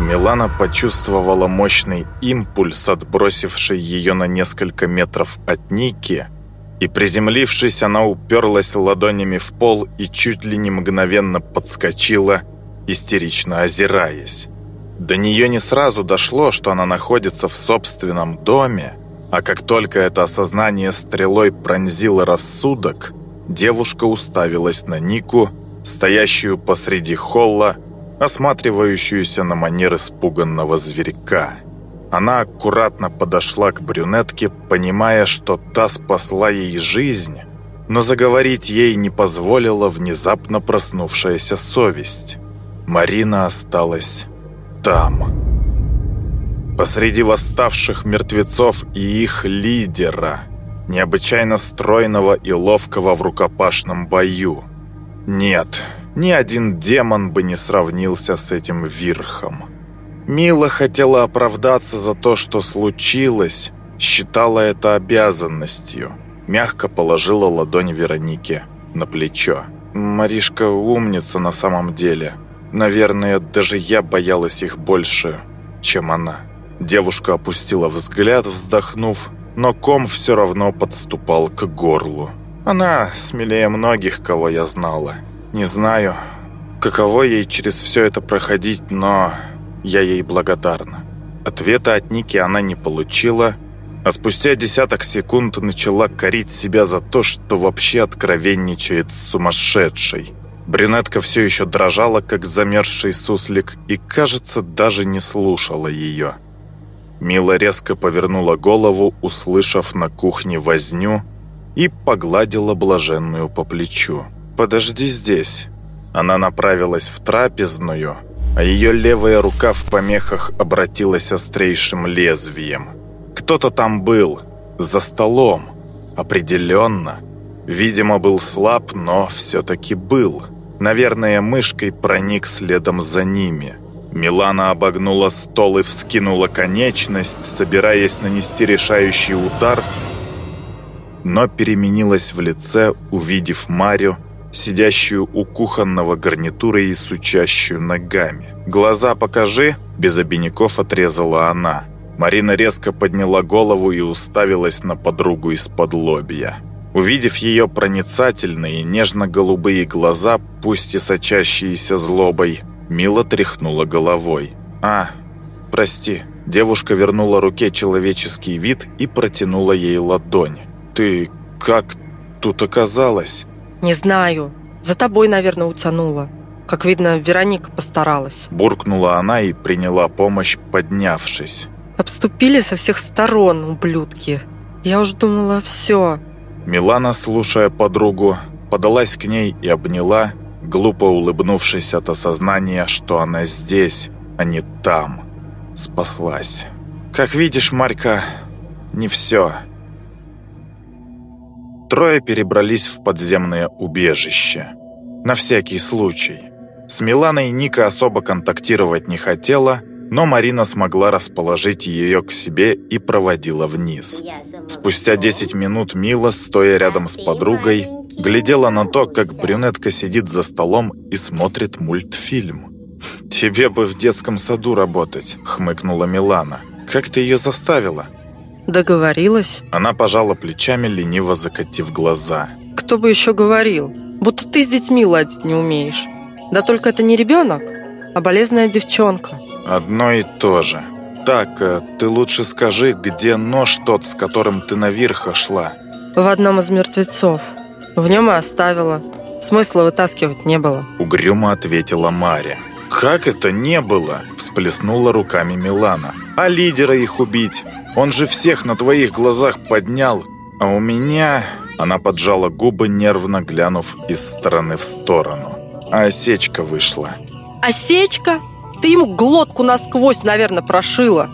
Милана почувствовала мощный импульс, отбросивший ее на несколько метров от Ники, и, приземлившись, она уперлась ладонями в пол и чуть ли не мгновенно подскочила, истерично озираясь. До нее не сразу дошло, что она находится в собственном доме, а как только это осознание стрелой пронзило рассудок, девушка уставилась на Нику, стоящую посреди холла, осматривающуюся на манер испуганного зверька. Она аккуратно подошла к брюнетке, понимая, что та спасла ей жизнь, но заговорить ей не позволила внезапно проснувшаяся совесть. Марина осталась там. Посреди восставших мертвецов и их лидера, необычайно стройного и ловкого в рукопашном бою. Нет, ни один демон бы не сравнился с этим Вирхом. Мила хотела оправдаться за то, что случилось, считала это обязанностью. Мягко положила ладонь Веронике на плечо. «Маришка умница на самом деле. Наверное, даже я боялась их больше, чем она». Девушка опустила взгляд, вздохнув, но ком все равно подступал к горлу. Она смелее многих, кого я знала. Не знаю, каково ей через все это проходить, но я ей благодарна. Ответа от Ники она не получила, а спустя десяток секунд начала корить себя за то, что вообще откровенничает сумасшедшей. Брюнетка все еще дрожала, как замерзший суслик, и, кажется, даже не слушала ее. Мила резко повернула голову, услышав на кухне возню, и погладила блаженную по плечу. «Подожди здесь». Она направилась в трапезную, а ее левая рука в помехах обратилась острейшим лезвием. Кто-то там был, за столом, определенно. Видимо, был слаб, но все-таки был. Наверное, мышкой проник следом за ними. Милана обогнула стол и вскинула конечность, собираясь нанести решающий удар, но переменилась в лице, увидев Марию, сидящую у кухонного гарнитура и сучащую ногами. «Глаза покажи!» – без обиняков отрезала она. Марина резко подняла голову и уставилась на подругу из-под лобья. Увидев ее проницательные, нежно-голубые глаза, пусть и сочащиеся злобой, Мила тряхнула головой. «А, прости». Девушка вернула руке человеческий вид и протянула ей ладонь. «Ты как тут оказалась?» «Не знаю. За тобой, наверное, утянула. Как видно, Вероника постаралась». Буркнула она и приняла помощь, поднявшись. «Обступили со всех сторон, ублюдки. Я уж думала, все». Милана, слушая подругу, подалась к ней и обняла, глупо улыбнувшись от осознания, что она здесь, а не там. Спаслась. «Как видишь, Марька, не все». Трое перебрались в подземное убежище. На всякий случай. С Миланой Ника особо контактировать не хотела, но Марина смогла расположить ее к себе и проводила вниз. Спустя 10 минут Мила, стоя рядом с подругой, глядела на то, как брюнетка сидит за столом и смотрит мультфильм. «Тебе бы в детском саду работать», — хмыкнула Милана. «Как ты ее заставила?» Договорилась. Она пожала плечами, лениво закатив глаза. Кто бы еще говорил? Будто ты с детьми ладить не умеешь. Да только это не ребенок, а болезная девчонка. Одно и то же. Так, э, ты лучше скажи, где нож тот, с которым ты наверх шла? В одном из мертвецов. В нем и оставила. Смысла вытаскивать не было. Угрюмо ответила Мария. «Как это не было?» – всплеснула руками Милана. «А лидера их убить? Он же всех на твоих глазах поднял, а у меня...» Она поджала губы, нервно глянув из стороны в сторону. А осечка вышла. «Осечка? Ты ему глотку насквозь, наверное, прошила!»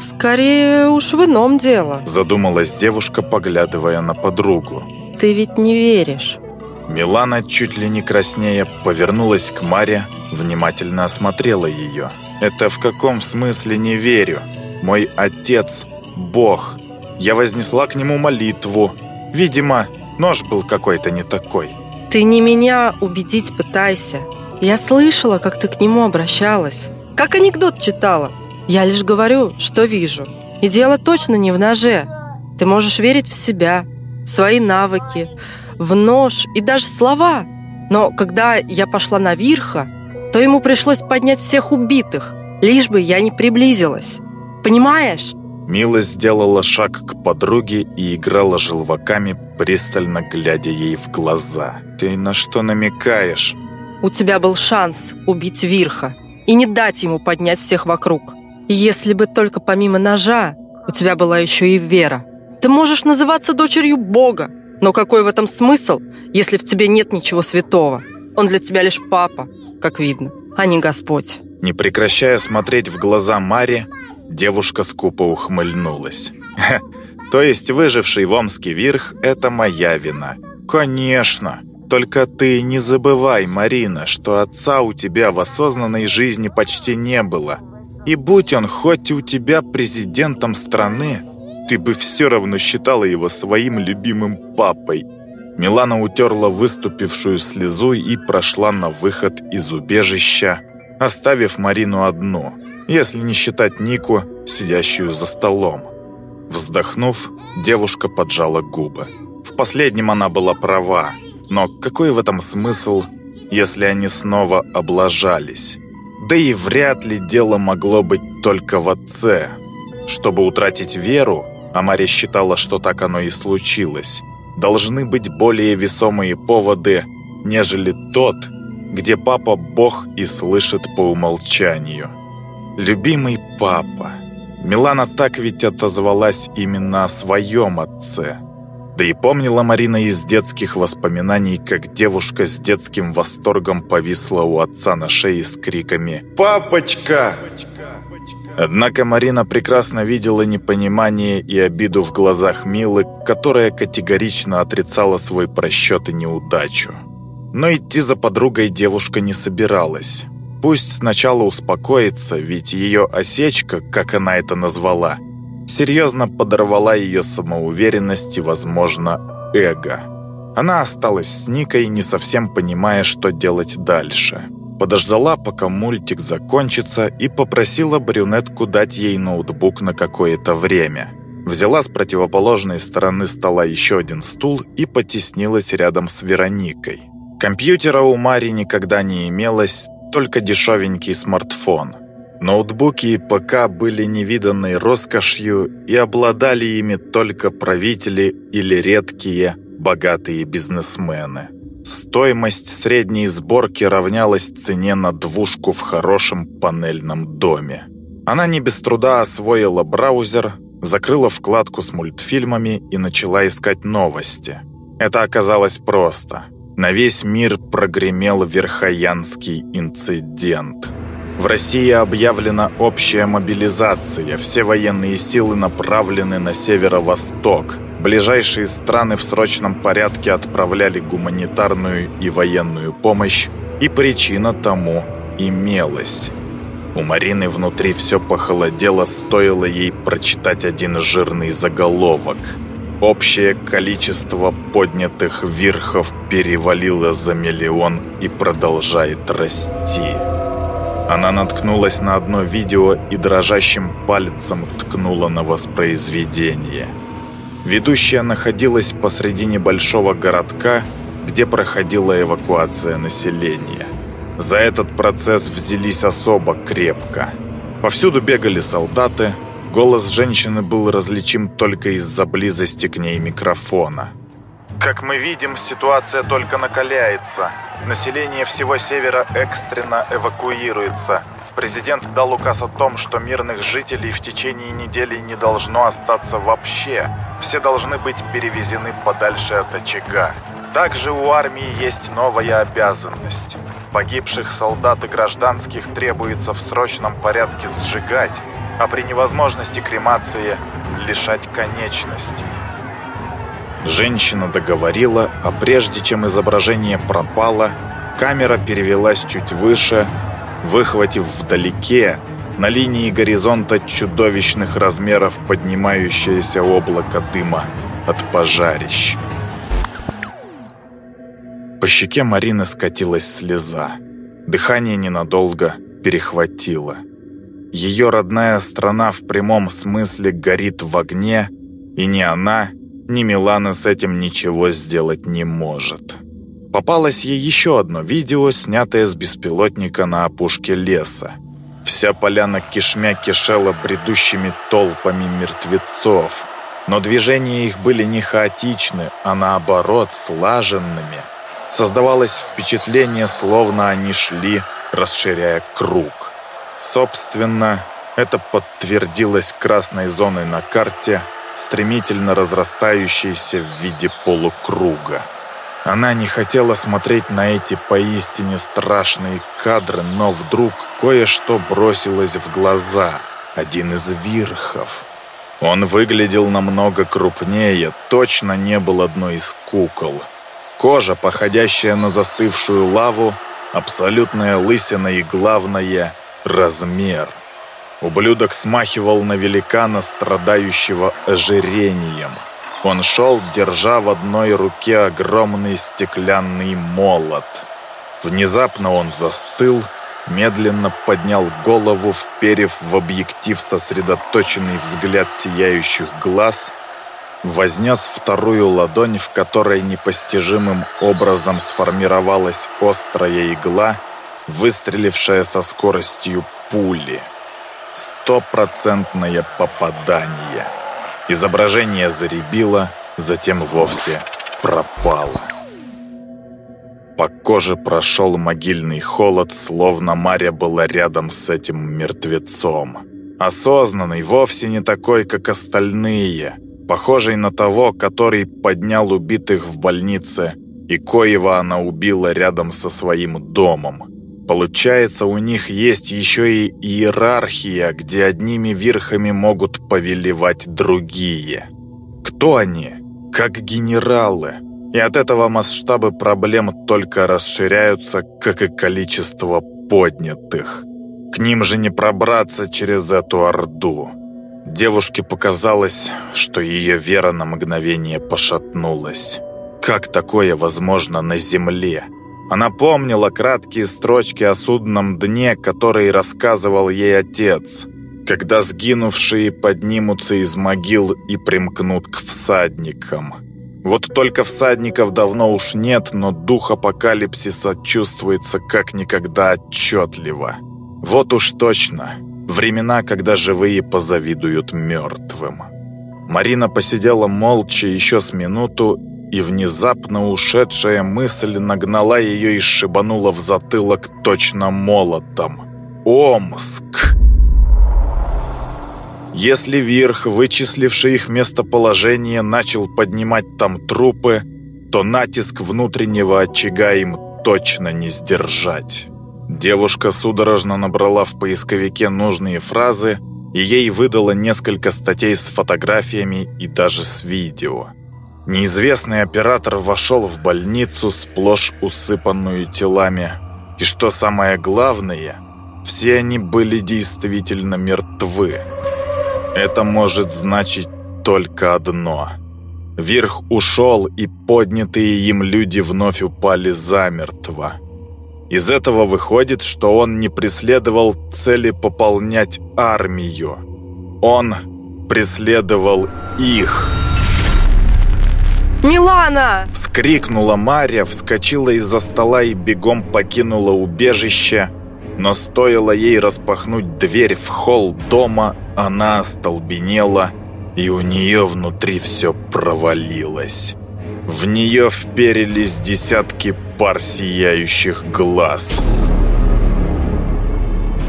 «Скорее уж в ином дело», задумалась девушка, поглядывая на подругу. «Ты ведь не веришь». Милана, чуть ли не краснея, повернулась к Маре, внимательно осмотрела ее. «Это в каком смысле не верю? Мой отец Бог. Я вознесла к нему молитву. Видимо, нож был какой-то не такой. Ты не меня убедить пытайся. Я слышала, как ты к нему обращалась. Как анекдот читала. Я лишь говорю, что вижу. И дело точно не в ноже. Ты можешь верить в себя, в свои навыки, в нож и даже слова. Но когда я пошла на Вирха, то ему пришлось поднять всех убитых, лишь бы я не приблизилась. Понимаешь? Мила сделала шаг к подруге и играла желваками, пристально глядя ей в глаза. «Ты на что намекаешь?» «У тебя был шанс убить Вирха и не дать ему поднять всех вокруг. Если бы только помимо ножа у тебя была еще и вера. Ты можешь называться дочерью Бога, но какой в этом смысл, если в тебе нет ничего святого? Он для тебя лишь папа, как видно, а не Господь». Не прекращая смотреть в глаза Маре, Девушка скупо ухмыльнулась. «То есть выживший в Омске Вирх – это моя вина?» «Конечно! Только ты не забывай, Марина, что отца у тебя в осознанной жизни почти не было. И будь он хоть у тебя президентом страны, ты бы все равно считала его своим любимым папой». Милана утерла выступившую слезу и прошла на выход из убежища, оставив Марину одну – если не считать Нику, сидящую за столом. Вздохнув, девушка поджала губы. В последнем она была права, но какой в этом смысл, если они снова облажались? Да и вряд ли дело могло быть только в отце. Чтобы утратить веру, а Мария считала, что так оно и случилось, должны быть более весомые поводы, нежели тот, где папа Бог и слышит по умолчанию. «Любимый папа». Милана так ведь отозвалась именно о своем отце. Да и помнила Марина из детских воспоминаний, как девушка с детским восторгом повисла у отца на шее с криками «Папочка!». Однако Марина прекрасно видела непонимание и обиду в глазах Милы, которая категорично отрицала свой просчет и неудачу. Но идти за подругой девушка не собиралась. Пусть сначала успокоится, ведь ее осечка, как она это назвала, серьезно подорвала ее самоуверенность и, возможно, эго. Она осталась с Никой, не совсем понимая, что делать дальше. Подождала, пока мультик закончится, и попросила брюнетку дать ей ноутбук на какое-то время. Взяла с противоположной стороны стола еще один стул и потеснилась рядом с Вероникой. Компьютера у Мари никогда не имелось, только дешевенький смартфон. Ноутбуки и ПК были невиданной роскошью и обладали ими только правители или редкие, богатые бизнесмены. Стоимость средней сборки равнялась цене на двушку в хорошем панельном доме. Она не без труда освоила браузер, закрыла вкладку с мультфильмами и начала искать новости. Это оказалось просто – на весь мир прогремел Верхоянский инцидент. В России объявлена общая мобилизация, все военные силы направлены на северо-восток. Ближайшие страны в срочном порядке отправляли гуманитарную и военную помощь, и причина тому имелась. У Марины внутри все похолодело, стоило ей прочитать один жирный заголовок – Общее количество поднятых верхов перевалило за миллион и продолжает расти. Она наткнулась на одно видео и дрожащим пальцем ткнула на воспроизведение. Ведущая находилась посреди небольшого городка, где проходила эвакуация населения. За этот процесс взялись особо крепко. Повсюду бегали солдаты, Голос женщины был различим только из-за близости к ней микрофона. Как мы видим, ситуация только накаляется. Население всего севера экстренно эвакуируется. Президент дал указ о том, что мирных жителей в течение недели не должно остаться вообще. Все должны быть перевезены подальше от очага. Также у армии есть новая обязанность. Погибших солдат и гражданских требуется в срочном порядке сжигать, а при невозможности кремации лишать конечностей. Женщина договорила, а прежде чем изображение пропало, камера перевелась чуть выше, выхватив вдалеке, на линии горизонта чудовищных размеров поднимающееся облако дыма от пожарищ. По щеке Марины скатилась слеза. Дыхание ненадолго, перехватило. Ее родная страна в прямом смысле горит в огне, и ни она, ни Милана с этим ничего сделать не может. Попалось ей еще одно видео, снятое с беспилотника на опушке леса. Вся поляна кишмя кишела бредущими толпами мертвецов. Но движения их были не хаотичны, а наоборот слаженными. Создавалось впечатление, словно они шли, расширяя круг. Собственно, это подтвердилось красной зоной на карте, стремительно разрастающейся в виде полукруга. Она не хотела смотреть на эти поистине страшные кадры, но вдруг кое-что бросилось в глаза. Один из верхов. Он выглядел намного крупнее, точно не был одной из кукол. Кожа, походящая на застывшую лаву, абсолютная лысина и, главное, размер. Ублюдок смахивал на великана, страдающего ожирением – он шел, держа в одной руке огромный стеклянный молот. Внезапно он застыл, медленно поднял голову, вперев в объектив сосредоточенный взгляд сияющих глаз, вознес вторую ладонь, в которой непостижимым образом сформировалась острая игла, выстрелившая со скоростью пули. Стопроцентное попадание. Изображение заребило, затем вовсе пропало. По коже прошел могильный холод, словно Марья была рядом с этим мертвецом. Осознанный, вовсе не такой, как остальные, похожий на того, который поднял убитых в больнице, и коего она убила рядом со своим домом. Получается, у них есть еще и иерархия, где одними верхами могут повелевать другие. Кто они? Как генералы. И от этого масштабы проблем только расширяются, как и количество поднятых. К ним же не пробраться через эту орду. Девушке показалось, что ее вера на мгновение пошатнулась. Как такое возможно на земле? Она помнила краткие строчки о судном дне, которые рассказывал ей отец, когда сгинувшие поднимутся из могил и примкнут к всадникам. Вот только всадников давно уж нет, но дух апокалипсиса чувствуется как никогда отчетливо. Вот уж точно, времена, когда живые позавидуют мертвым. Марина посидела молча еще с минуту и внезапно ушедшая мысль нагнала ее и шибанула в затылок точно молотом. Омск! Если Вирх, вычисливший их местоположение, начал поднимать там трупы, то натиск внутреннего очага им точно не сдержать. Девушка судорожно набрала в поисковике нужные фразы, и ей выдало несколько статей с фотографиями и даже с видео. Неизвестный оператор вошел в больницу, сплошь усыпанную телами. И что самое главное, все они были действительно мертвы. Это может значить только одно. Верх ушел, и поднятые им люди вновь упали замертво. Из этого выходит, что он не преследовал цели пополнять армию. Он преследовал их. «Милана!» Вскрикнула Марья, вскочила из-за стола и бегом покинула убежище. Но стоило ей распахнуть дверь в холл дома, она остолбенела, и у нее внутри все провалилось. В нее вперились десятки пар сияющих глаз.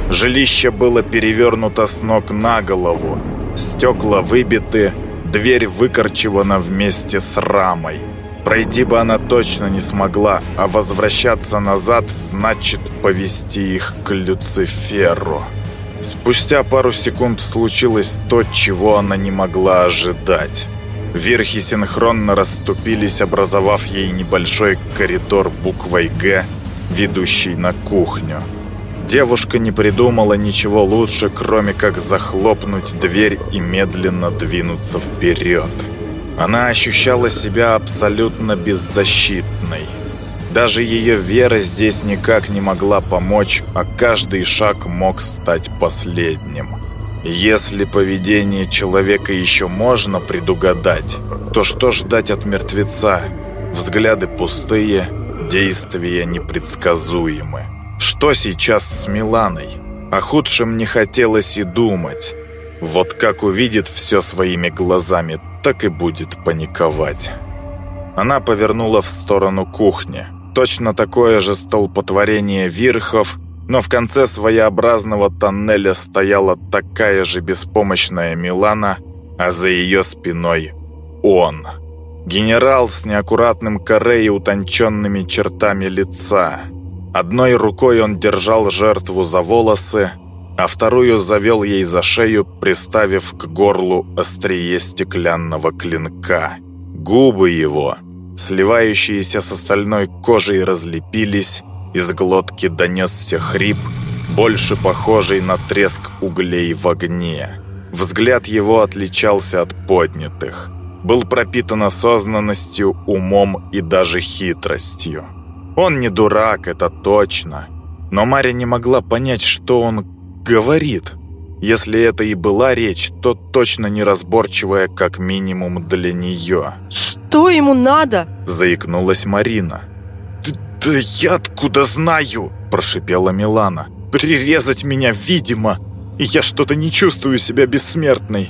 Жилище было перевернуто с ног на голову, стекла выбиты, Дверь выкорчевана вместе с рамой. Пройти бы она точно не смогла, а возвращаться назад значит повести их к Люциферу. Спустя пару секунд случилось то, чего она не могла ожидать. Верхи синхронно расступились, образовав ей небольшой коридор буквой «Г», ведущий на кухню. Девушка не придумала ничего лучше, кроме как захлопнуть дверь и медленно двинуться вперед. Она ощущала себя абсолютно беззащитной. Даже ее вера здесь никак не могла помочь, а каждый шаг мог стать последним. Если поведение человека еще можно предугадать, то что ждать от мертвеца? Взгляды пустые, действия непредсказуемы. Что сейчас с Миланой? О худшем не хотелось и думать. Вот как увидит все своими глазами, так и будет паниковать. Она повернула в сторону кухни. Точно такое же столпотворение верхов, но в конце своеобразного тоннеля стояла такая же беспомощная Милана, а за ее спиной он. Генерал с неаккуратным коре и утонченными чертами лица. Одной рукой он держал жертву за волосы, а вторую завел ей за шею, приставив к горлу острие стеклянного клинка. Губы его, сливающиеся с остальной кожей, разлепились, из глотки донесся хрип, больше похожий на треск углей в огне. Взгляд его отличался от поднятых. Был пропитан осознанностью, умом и даже хитростью. Он не дурак, это точно. Но Маря не могла понять, что он говорит. Если это и была речь, то точно неразборчивая, как минимум для нее. «Что ему надо?» – заикнулась Марина. «Да я откуда знаю?» – прошипела Милана. «Прирезать меня, видимо, и я что-то не чувствую себя бессмертной».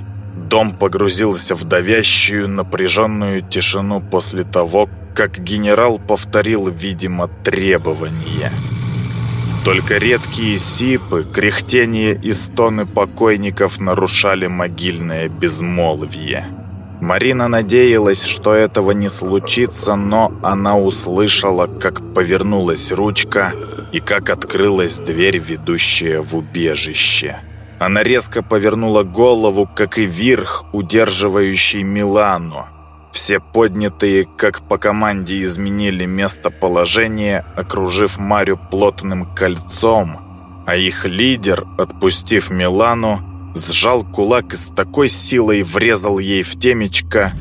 Дом погрузился в давящую, напряженную тишину после того, как генерал повторил, видимо, требования. Только редкие сипы, кряхтение и стоны покойников нарушали могильное безмолвие. Марина надеялась, что этого не случится, но она услышала, как повернулась ручка и как открылась дверь, ведущая в убежище. Она резко повернула голову, как и вирх, удерживающий Милану. Все поднятые, как по команде, изменили местоположение, окружив Марю плотным кольцом, а их лидер, отпустив Милану, сжал кулак и с такой силой врезал ей в темечко,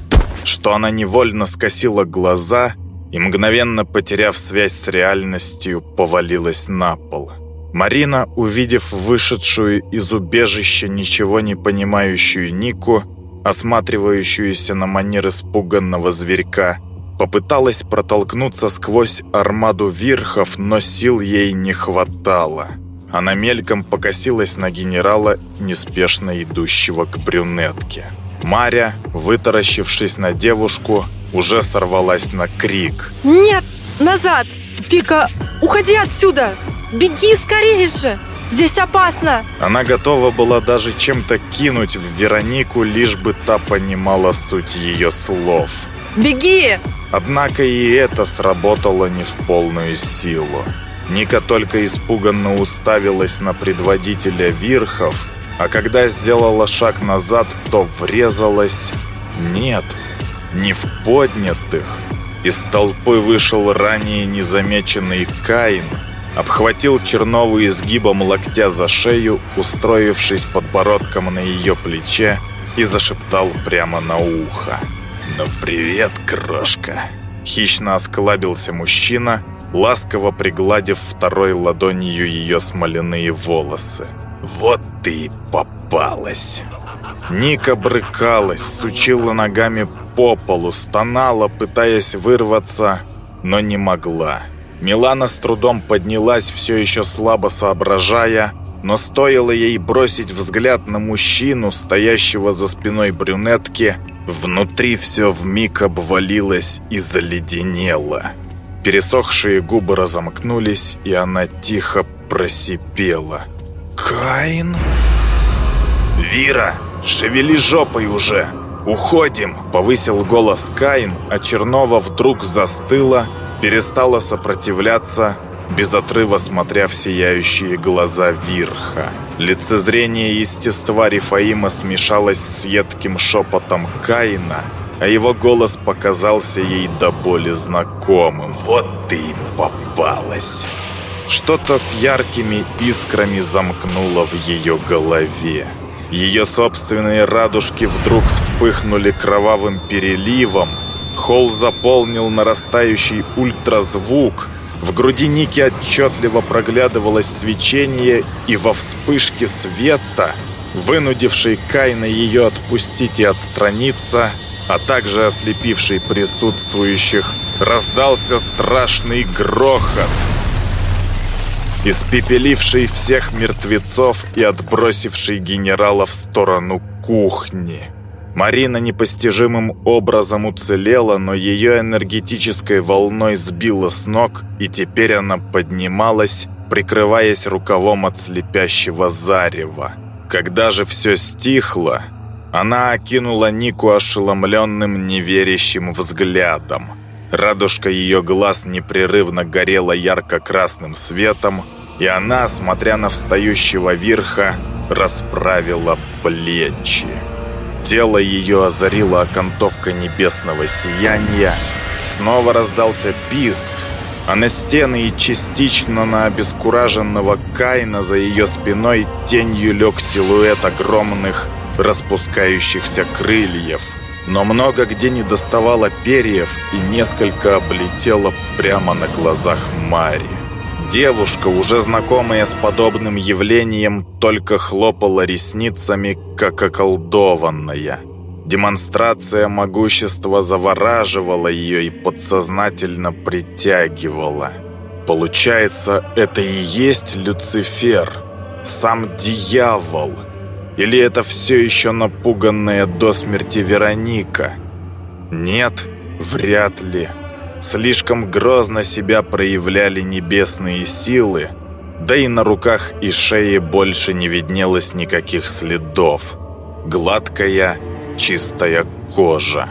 что она невольно скосила глаза и, мгновенно потеряв связь с реальностью, повалилась на пол. Марина, увидев вышедшую из убежища ничего не понимающую Нику, осматривающуюся на манер испуганного зверька, попыталась протолкнуться сквозь армаду верхов, но сил ей не хватало. Она мельком покосилась на генерала, неспешно идущего к брюнетке. Маря, вытаращившись на девушку, уже сорвалась на крик. «Нет! Назад! Вика, уходи отсюда! Беги скорее же! Здесь опасно!» Она готова была даже чем-то кинуть в Веронику, лишь бы та понимала суть ее слов. «Беги!» Однако и это сработало не в полную силу. Ника только испуганно уставилась на предводителя Вирхов, а когда сделала шаг назад, то врезалась... Нет, не в поднятых. Из толпы вышел ранее незамеченный Каин, обхватил Чернову изгибом локтя за шею, устроившись подбородком на ее плече, и зашептал прямо на ухо. «Ну привет, крошка!» Хищно осклабился мужчина, ласково пригладив второй ладонью ее смоляные волосы. «Вот ты и попалась!» Ника брыкалась, сучила ногами по полу, стонала, пытаясь вырваться, но не могла. Милана с трудом поднялась, все еще слабо соображая, но стоило ей бросить взгляд на мужчину, стоящего за спиной брюнетки, внутри все вмиг обвалилось и заледенело. Пересохшие губы разомкнулись, и она тихо просипела. «Каин?» «Вира, шевели жопой уже! Уходим!» Повысил голос Каин, а Чернова вдруг застыла, перестала сопротивляться, без отрыва смотря в сияющие глаза Вирха. Лицезрение естества Рифаима смешалось с едким шепотом Каина – а его голос показался ей до боли знакомым. «Вот ты и попалась!» Что-то с яркими искрами замкнуло в ее голове. Ее собственные радужки вдруг вспыхнули кровавым переливом, Холл заполнил нарастающий ультразвук. В груди Ники отчетливо проглядывалось свечение, и во вспышке света, вынудившей Кайна ее отпустить и отстраниться, а также ослепивший присутствующих, раздался страшный грохот, испепеливший всех мертвецов и отбросивший генерала в сторону кухни. Марина непостижимым образом уцелела, но ее энергетической волной сбила с ног, и теперь она поднималась, прикрываясь рукавом от слепящего зарева. Когда же все стихло, она окинула Нику ошеломленным, неверящим взглядом. Радужка ее глаз непрерывно горела ярко-красным светом, и она, смотря на встающего верха, расправила плечи. Тело ее озарила окантовка небесного сияния. Снова раздался писк, а на стены и частично на обескураженного Кайна за ее спиной тенью лег силуэт огромных распускающихся крыльев. Но много где не доставало перьев и несколько облетело прямо на глазах Мари. Девушка, уже знакомая с подобным явлением, только хлопала ресницами, как околдованная. Демонстрация могущества завораживала ее и подсознательно притягивала. Получается, это и есть Люцифер, сам дьявол. Или это все еще напуганная до смерти Вероника? Нет, вряд ли. Слишком грозно себя проявляли небесные силы, да и на руках и шее больше не виднелось никаких следов. Гладкая, чистая кожа.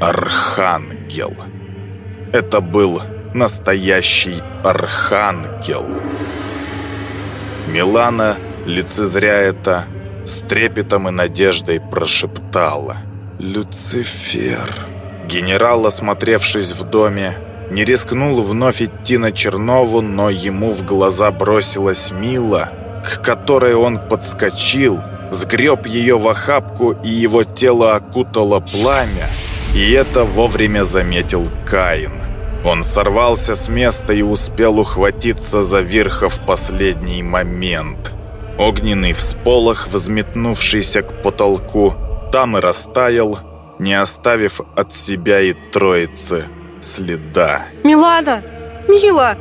Архангел. Это был настоящий архангел. Милана, лицезря это, с трепетом и надеждой прошептала «Люцифер». Генерал, осмотревшись в доме, не рискнул вновь идти на Чернову, но ему в глаза бросилась Мила, к которой он подскочил, сгреб ее в охапку, и его тело окутало пламя, и это вовремя заметил Каин. Он сорвался с места и успел ухватиться за верха в последний момент. Огненный всполох, взметнувшийся к потолку, там и растаял, не оставив от себя и троицы следа. «Милана! Мила!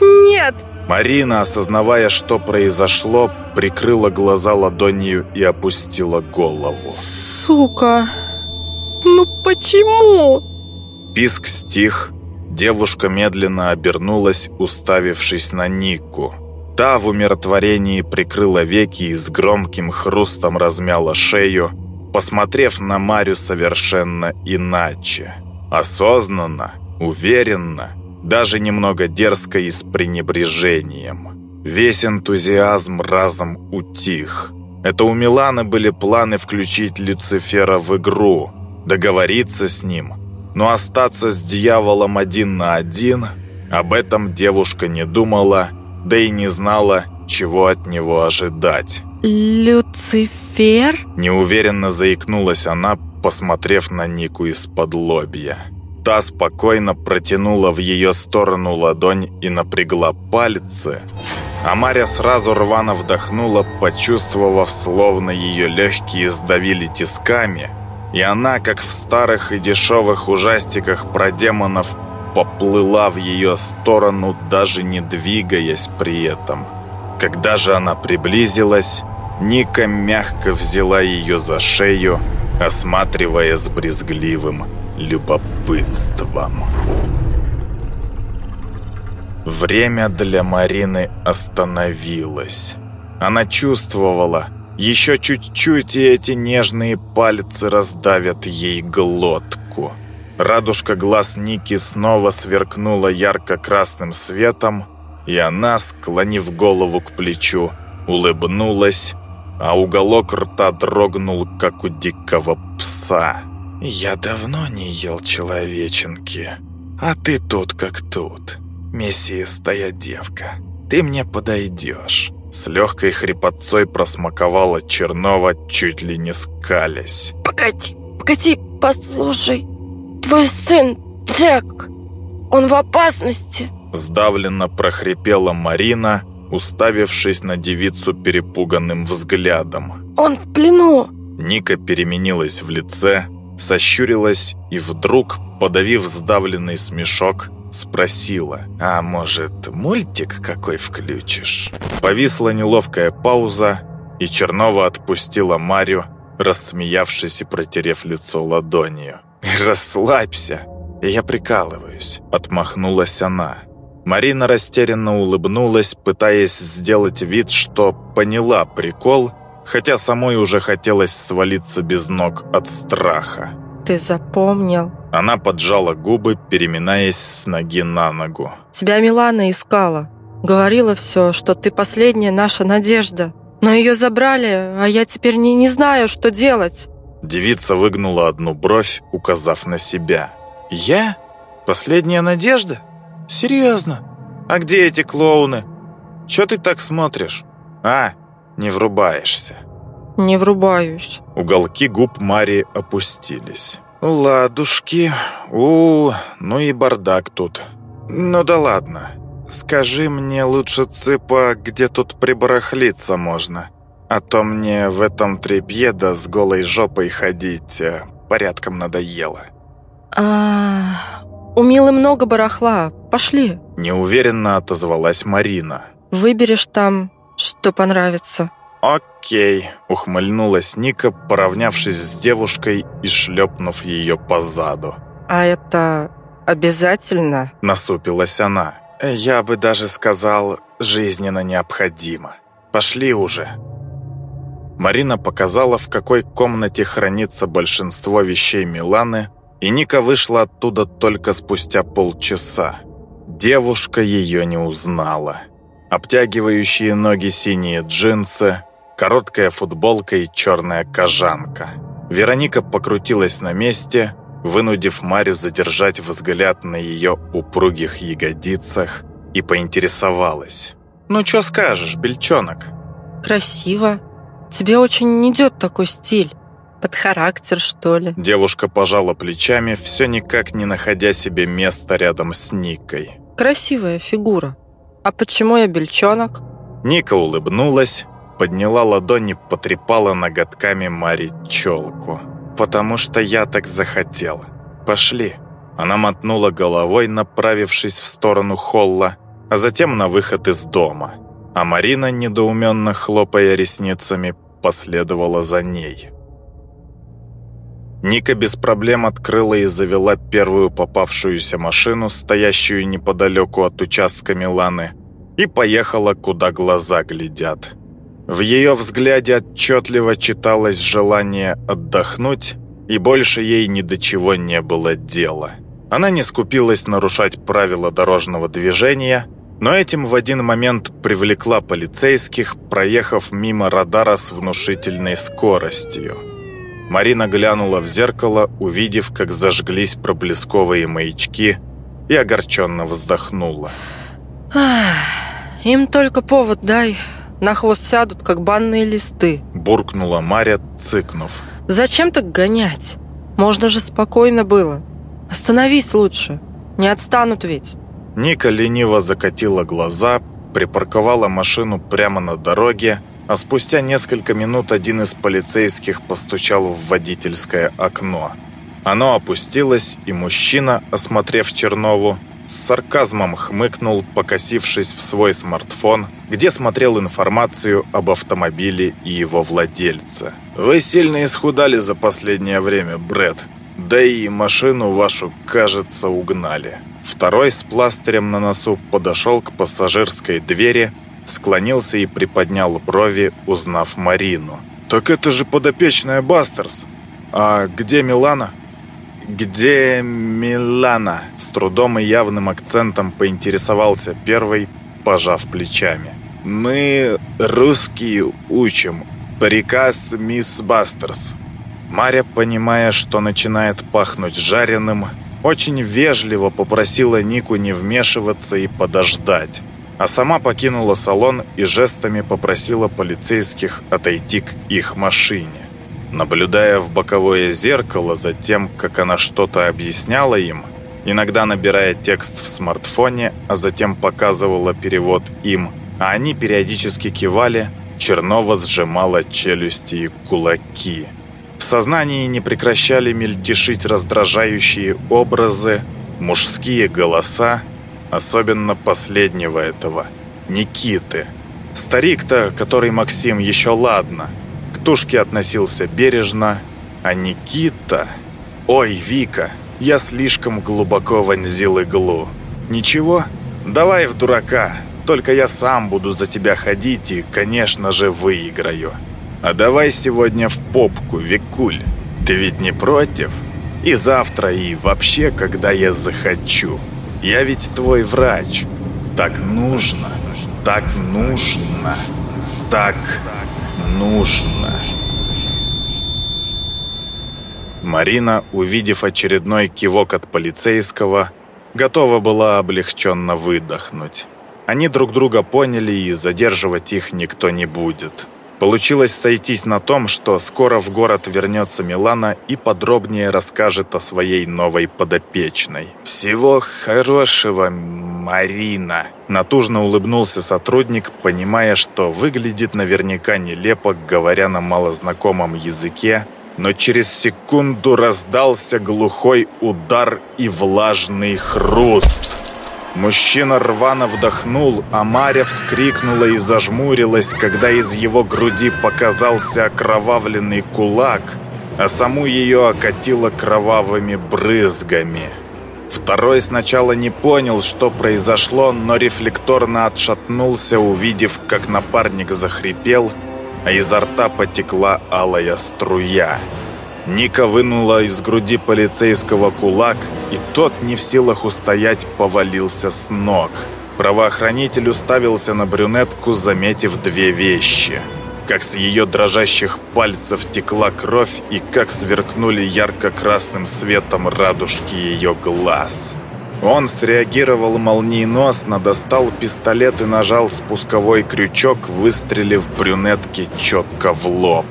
Нет!» Марина, осознавая, что произошло, прикрыла глаза ладонью и опустила голову. «Сука! Ну почему?» Писк стих. Девушка медленно обернулась, уставившись на Нику. Та в умиротворении прикрыла веки и с громким хрустом размяла шею, посмотрев на Марю совершенно иначе. Осознанно, уверенно, даже немного дерзко и с пренебрежением. Весь энтузиазм разом утих. Это у Миланы были планы включить Люцифера в игру, договориться с ним, но остаться с дьяволом один на один, об этом девушка не думала, да и не знала, чего от него ожидать. «Люцифер?» Неуверенно заикнулась она, посмотрев на Нику из-под лобья. Та спокойно протянула в ее сторону ладонь и напрягла пальцы. А Маря сразу рвано вдохнула, почувствовав, словно ее легкие сдавили тисками, и она, как в старых и дешевых ужастиках про демонов, поплыла в ее сторону, даже не двигаясь при этом. Когда же она приблизилась, Ника мягко взяла ее за шею, осматривая с брезгливым любопытством. Время для Марины остановилось. Она чувствовала, еще чуть-чуть и эти нежные пальцы раздавят ей глотку. Радужка глаз Ники снова сверкнула ярко-красным светом, и она, склонив голову к плечу, улыбнулась а уголок рта дрогнул, как у дикого пса. «Я давно не ел человеченки, а ты тут как тут, мясистая девка. Ты мне подойдешь». С легкой хрипотцой просмаковала Чернова, чуть ли не скалясь. «Погоди, погоди, послушай, твой сын, Джек, он в опасности!» Сдавленно прохрипела Марина, уставившись на девицу перепуганным взглядом. «Он в плену!» Ника переменилась в лице, сощурилась и вдруг, подавив сдавленный смешок, спросила, «А может, мультик какой включишь?» Повисла неловкая пауза, и Чернова отпустила Марию, рассмеявшись и протерев лицо ладонью. «Расслабься, я прикалываюсь», — отмахнулась она. Марина растерянно улыбнулась, пытаясь сделать вид, что поняла прикол, хотя самой уже хотелось свалиться без ног от страха. «Ты запомнил?» Она поджала губы, переминаясь с ноги на ногу. «Тебя Милана искала. Говорила все, что ты последняя наша надежда. Но ее забрали, а я теперь не, не знаю, что делать». Девица выгнула одну бровь, указав на себя. «Я? Последняя надежда? Серьезно? А где эти клоуны? Че ты так смотришь? А, не врубаешься». «Не врубаюсь». Уголки губ Мари опустились. «Ладушки. у, ну и бардак тут. Ну да ладно. Скажи мне лучше, Цыпа, где тут прибарахлиться можно. А то мне в этом трепье да с голой жопой ходить э, порядком надоело». «А, у Милы много барахла. Пошли». Неуверенно отозвалась Марина. «Выберешь там, что понравится». «Окей», — ухмыльнулась Ника, поравнявшись с девушкой и шлепнув ее по заду. «А это обязательно?» — насупилась она. «Я бы даже сказал, жизненно необходимо. Пошли уже». Марина показала, в какой комнате хранится большинство вещей Миланы, и Ника вышла оттуда только спустя полчаса. Девушка ее не узнала. Обтягивающие ноги синие джинсы, короткая футболка и черная кожанка. Вероника покрутилась на месте, вынудив Марю задержать взгляд на ее упругих ягодицах и поинтересовалась. «Ну, что скажешь, бельчонок?» «Красиво. Тебе очень идет такой стиль. Под характер, что ли?» Девушка пожала плечами, все никак не находя себе места рядом с Никой. «Красивая фигура. А почему я бельчонок?» Ника улыбнулась, подняла ладони, потрепала ноготками Мари челку. «Потому что я так захотела. Пошли». Она мотнула головой, направившись в сторону холла, а затем на выход из дома. А Марина, недоуменно хлопая ресницами, последовала за ней. Ника без проблем открыла и завела первую попавшуюся машину, стоящую неподалеку от участка Миланы, и поехала, куда глаза глядят. В ее взгляде отчетливо читалось желание отдохнуть, и больше ей ни до чего не было дела. Она не скупилась нарушать правила дорожного движения, но этим в один момент привлекла полицейских, проехав мимо радара с внушительной скоростью. Марина глянула в зеркало, увидев, как зажглись проблесковые маячки, и огорченно вздохнула. «Им только повод дай, на хвост сядут, как банные листы», буркнула Маря, цыкнув. «Зачем так гонять? Можно же спокойно было. Остановись лучше, не отстанут ведь». Ника лениво закатила глаза, припарковала машину прямо на дороге, а спустя несколько минут один из полицейских постучал в водительское окно. Оно опустилось, и мужчина, осмотрев Чернову, с сарказмом хмыкнул, покосившись в свой смартфон, где смотрел информацию об автомобиле и его владельце. «Вы сильно исхудали за последнее время, Брэд. Да и машину вашу, кажется, угнали». Второй с пластырем на носу подошел к пассажирской двери, склонился и приподнял брови, узнав Марину. «Так это же подопечная Бастерс! А где Милана?» «Где Милана?» С трудом и явным акцентом поинтересовался первый, пожав плечами. «Мы русские учим. Приказ мисс Бастерс». Маря, понимая, что начинает пахнуть жареным, очень вежливо попросила Нику не вмешиваться и подождать а сама покинула салон и жестами попросила полицейских отойти к их машине. Наблюдая в боковое зеркало за тем, как она что-то объясняла им, иногда набирая текст в смартфоне, а затем показывала перевод им, а они периодически кивали, Чернова сжимала челюсти и кулаки. В сознании не прекращали мельтешить раздражающие образы, мужские голоса, особенно последнего этого, Никиты. Старик-то, который Максим, еще ладно. К тушке относился бережно, а Никита... Ой, Вика, я слишком глубоко вонзил иглу. Ничего, давай в дурака, только я сам буду за тебя ходить и, конечно же, выиграю. А давай сегодня в попку, Викуль. Ты ведь не против? И завтра, и вообще, когда я захочу. Я ведь твой врач. Так нужно, так нужно, так нужно. Марина, увидев очередной кивок от полицейского, готова была облегченно выдохнуть. Они друг друга поняли, и задерживать их никто не будет. Получилось сойтись на том, что скоро в город вернется Милана и подробнее расскажет о своей новой подопечной. «Всего хорошего, Марина!» Натужно улыбнулся сотрудник, понимая, что выглядит наверняка нелепо, говоря на малознакомом языке, но через секунду раздался глухой удар и влажный хруст. Мужчина рвано вдохнул, а Маря вскрикнула и зажмурилась, когда из его груди показался окровавленный кулак, а саму ее окатило кровавыми брызгами. Второй сначала не понял, что произошло, но рефлекторно отшатнулся, увидев, как напарник захрипел, а изо рта потекла алая струя. Ника вынула из груди полицейского кулак, и тот, не в силах устоять, повалился с ног. Правоохранитель уставился на брюнетку, заметив две вещи. Как с ее дрожащих пальцев текла кровь и как сверкнули ярко-красным светом радужки ее глаз. Он среагировал молниеносно, достал пистолет и нажал спусковой крючок, выстрелив брюнетке четко в лоб.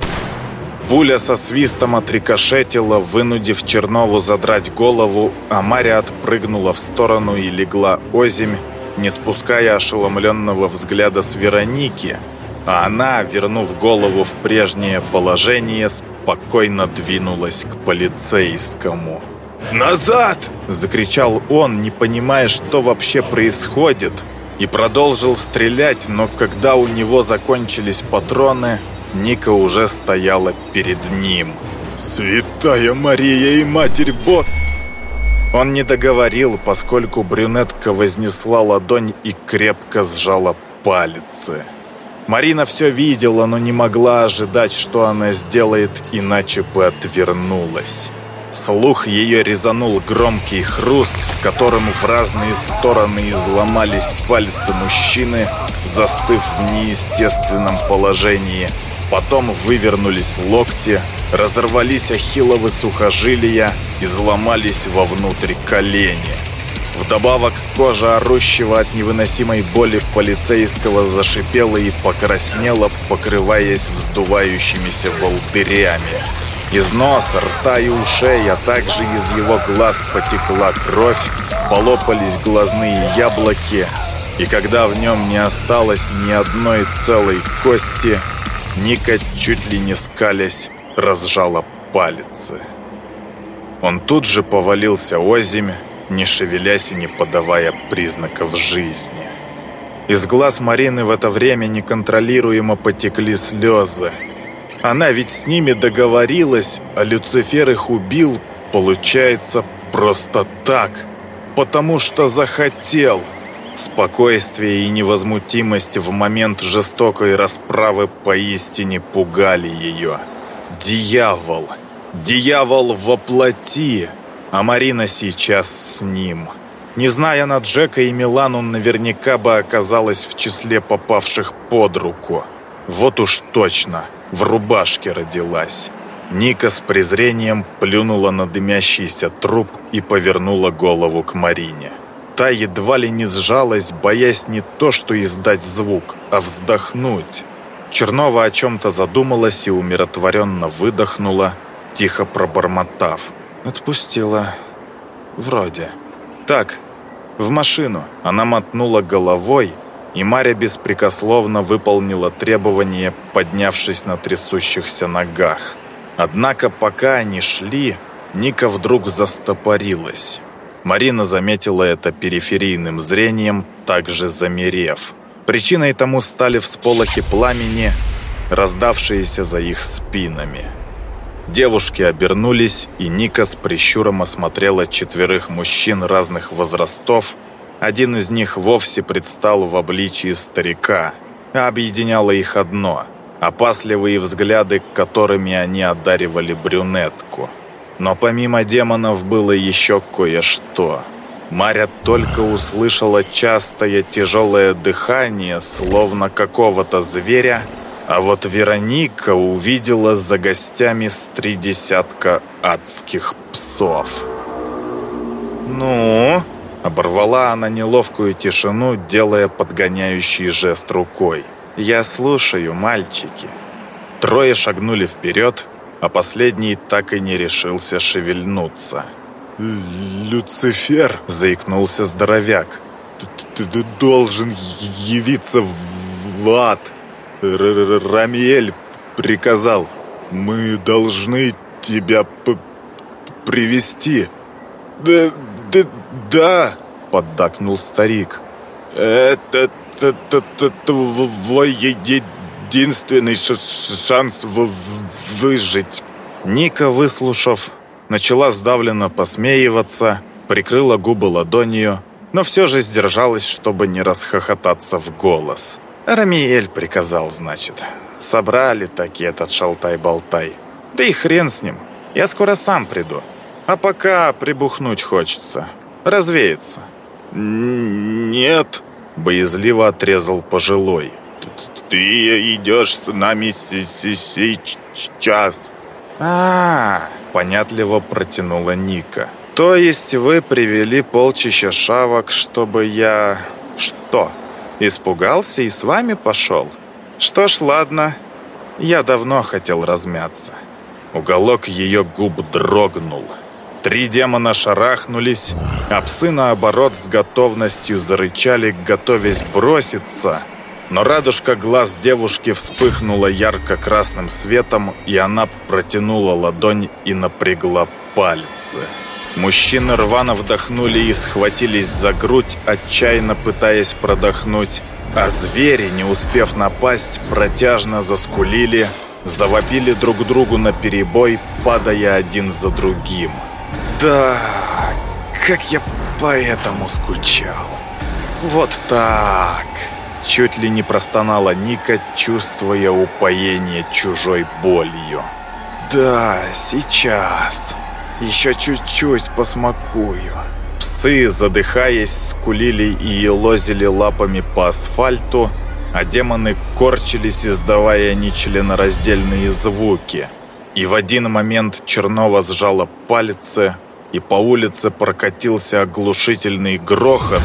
Пуля со свистом отрикошетила, вынудив Чернову задрать голову, а Мария отпрыгнула в сторону и легла озимь, не спуская ошеломленного взгляда с Вероники, а она, вернув голову в прежнее положение, спокойно двинулась к полицейскому. «Назад!» – закричал он, не понимая, что вообще происходит, и продолжил стрелять, но когда у него закончились патроны – Ника уже стояла перед ним. «Святая Мария и Матерь Бог!» Он не договорил, поскольку брюнетка вознесла ладонь и крепко сжала пальцы. Марина все видела, но не могла ожидать, что она сделает, иначе бы отвернулась. Слух ее резанул громкий хруст, с которым в разные стороны изломались пальцы мужчины, застыв в неестественном положении – Потом вывернулись локти, разорвались ахилловы сухожилия, изломались вовнутрь колени. Вдобавок кожа орущего от невыносимой боли полицейского зашипела и покраснела, покрываясь вздувающимися волдырями. Из носа, рта и ушей, а также из его глаз потекла кровь, полопались глазные яблоки, и когда в нем не осталось ни одной целой кости, Ника, чуть ли не скалясь, разжала пальцы. Он тут же повалился озимь, не шевелясь и не подавая признаков жизни. Из глаз Марины в это время неконтролируемо потекли слезы. Она ведь с ними договорилась, а Люцифер их убил, получается, просто так, потому что захотел – Спокойствие и невозмутимость в момент жестокой расправы поистине пугали ее. Дьявол! Дьявол воплоти! А Марина сейчас с ним. Не зная на Джека и Милану, наверняка бы оказалась в числе попавших под руку. Вот уж точно, в рубашке родилась. Ника с презрением плюнула на дымящийся труп и повернула голову к Марине. Та едва ли не сжалась, боясь не то что издать звук, а вздохнуть. Чернова о чем-то задумалась и умиротворенно выдохнула, тихо пробормотав. «Отпустила. Вроде». «Так, в машину». Она мотнула головой, и Маря беспрекословно выполнила требование, поднявшись на трясущихся ногах. Однако пока они шли, Ника вдруг застопорилась. Марина заметила это периферийным зрением, также замерев. Причиной тому стали всполохи пламени, раздавшиеся за их спинами. Девушки обернулись, и Ника с прищуром осмотрела четверых мужчин разных возрастов. Один из них вовсе предстал в обличии старика, а объединяло их одно – опасливые взгляды, которыми они одаривали брюнетку – но помимо демонов было еще кое-что. Маря только услышала частое тяжелое дыхание, словно какого-то зверя, а вот Вероника увидела за гостями с три десятка адских псов. «Ну?» – оборвала она неловкую тишину, делая подгоняющий жест рукой. «Я слушаю, мальчики». Трое шагнули вперед, а последний так и не решился шевельнуться. «Люцифер!» – заикнулся здоровяк. «Ты, ты должен явиться в ад!» Р Рамиэль приказал. «Мы должны тебя привести «Да, да, да!» – поддакнул старик. «Это, это, это твой единственный шанс выжить. Ника, выслушав, начала сдавленно посмеиваться, прикрыла губы ладонью, но все же сдержалась, чтобы не расхохотаться в голос. Рамиэль приказал, значит. Собрали таки этот шалтай-болтай. Да и хрен с ним. Я скоро сам приду. А пока прибухнуть хочется. Развеяться. «Нет», — боязливо отрезал пожилой. Ты идешь с нами сейчас. А, -а, -а понятливо протянула Ника. То есть вы привели полчища шавок, чтобы я... Что? Испугался и с вами пошел? Что ж, ладно. Я давно хотел размяться. Уголок ее губ дрогнул. Три демона шарахнулись, а псы, наоборот, с готовностью зарычали, готовясь броситься — но радужка глаз девушки вспыхнула ярко-красным светом, и она протянула ладонь и напрягла пальцы. Мужчины рвано вдохнули и схватились за грудь, отчаянно пытаясь продохнуть, а звери, не успев напасть, протяжно заскулили, завопили друг другу на перебой, падая один за другим. «Да, как я по этому скучал! Вот так!» Чуть ли не простонала Ника, чувствуя упоение чужой болью. «Да, сейчас. Еще чуть-чуть посмакую». Псы, задыхаясь, скулили и елозили лапами по асфальту, а демоны корчились, издавая нечленораздельные звуки. И в один момент Чернова сжала пальцы, и по улице прокатился оглушительный грохот,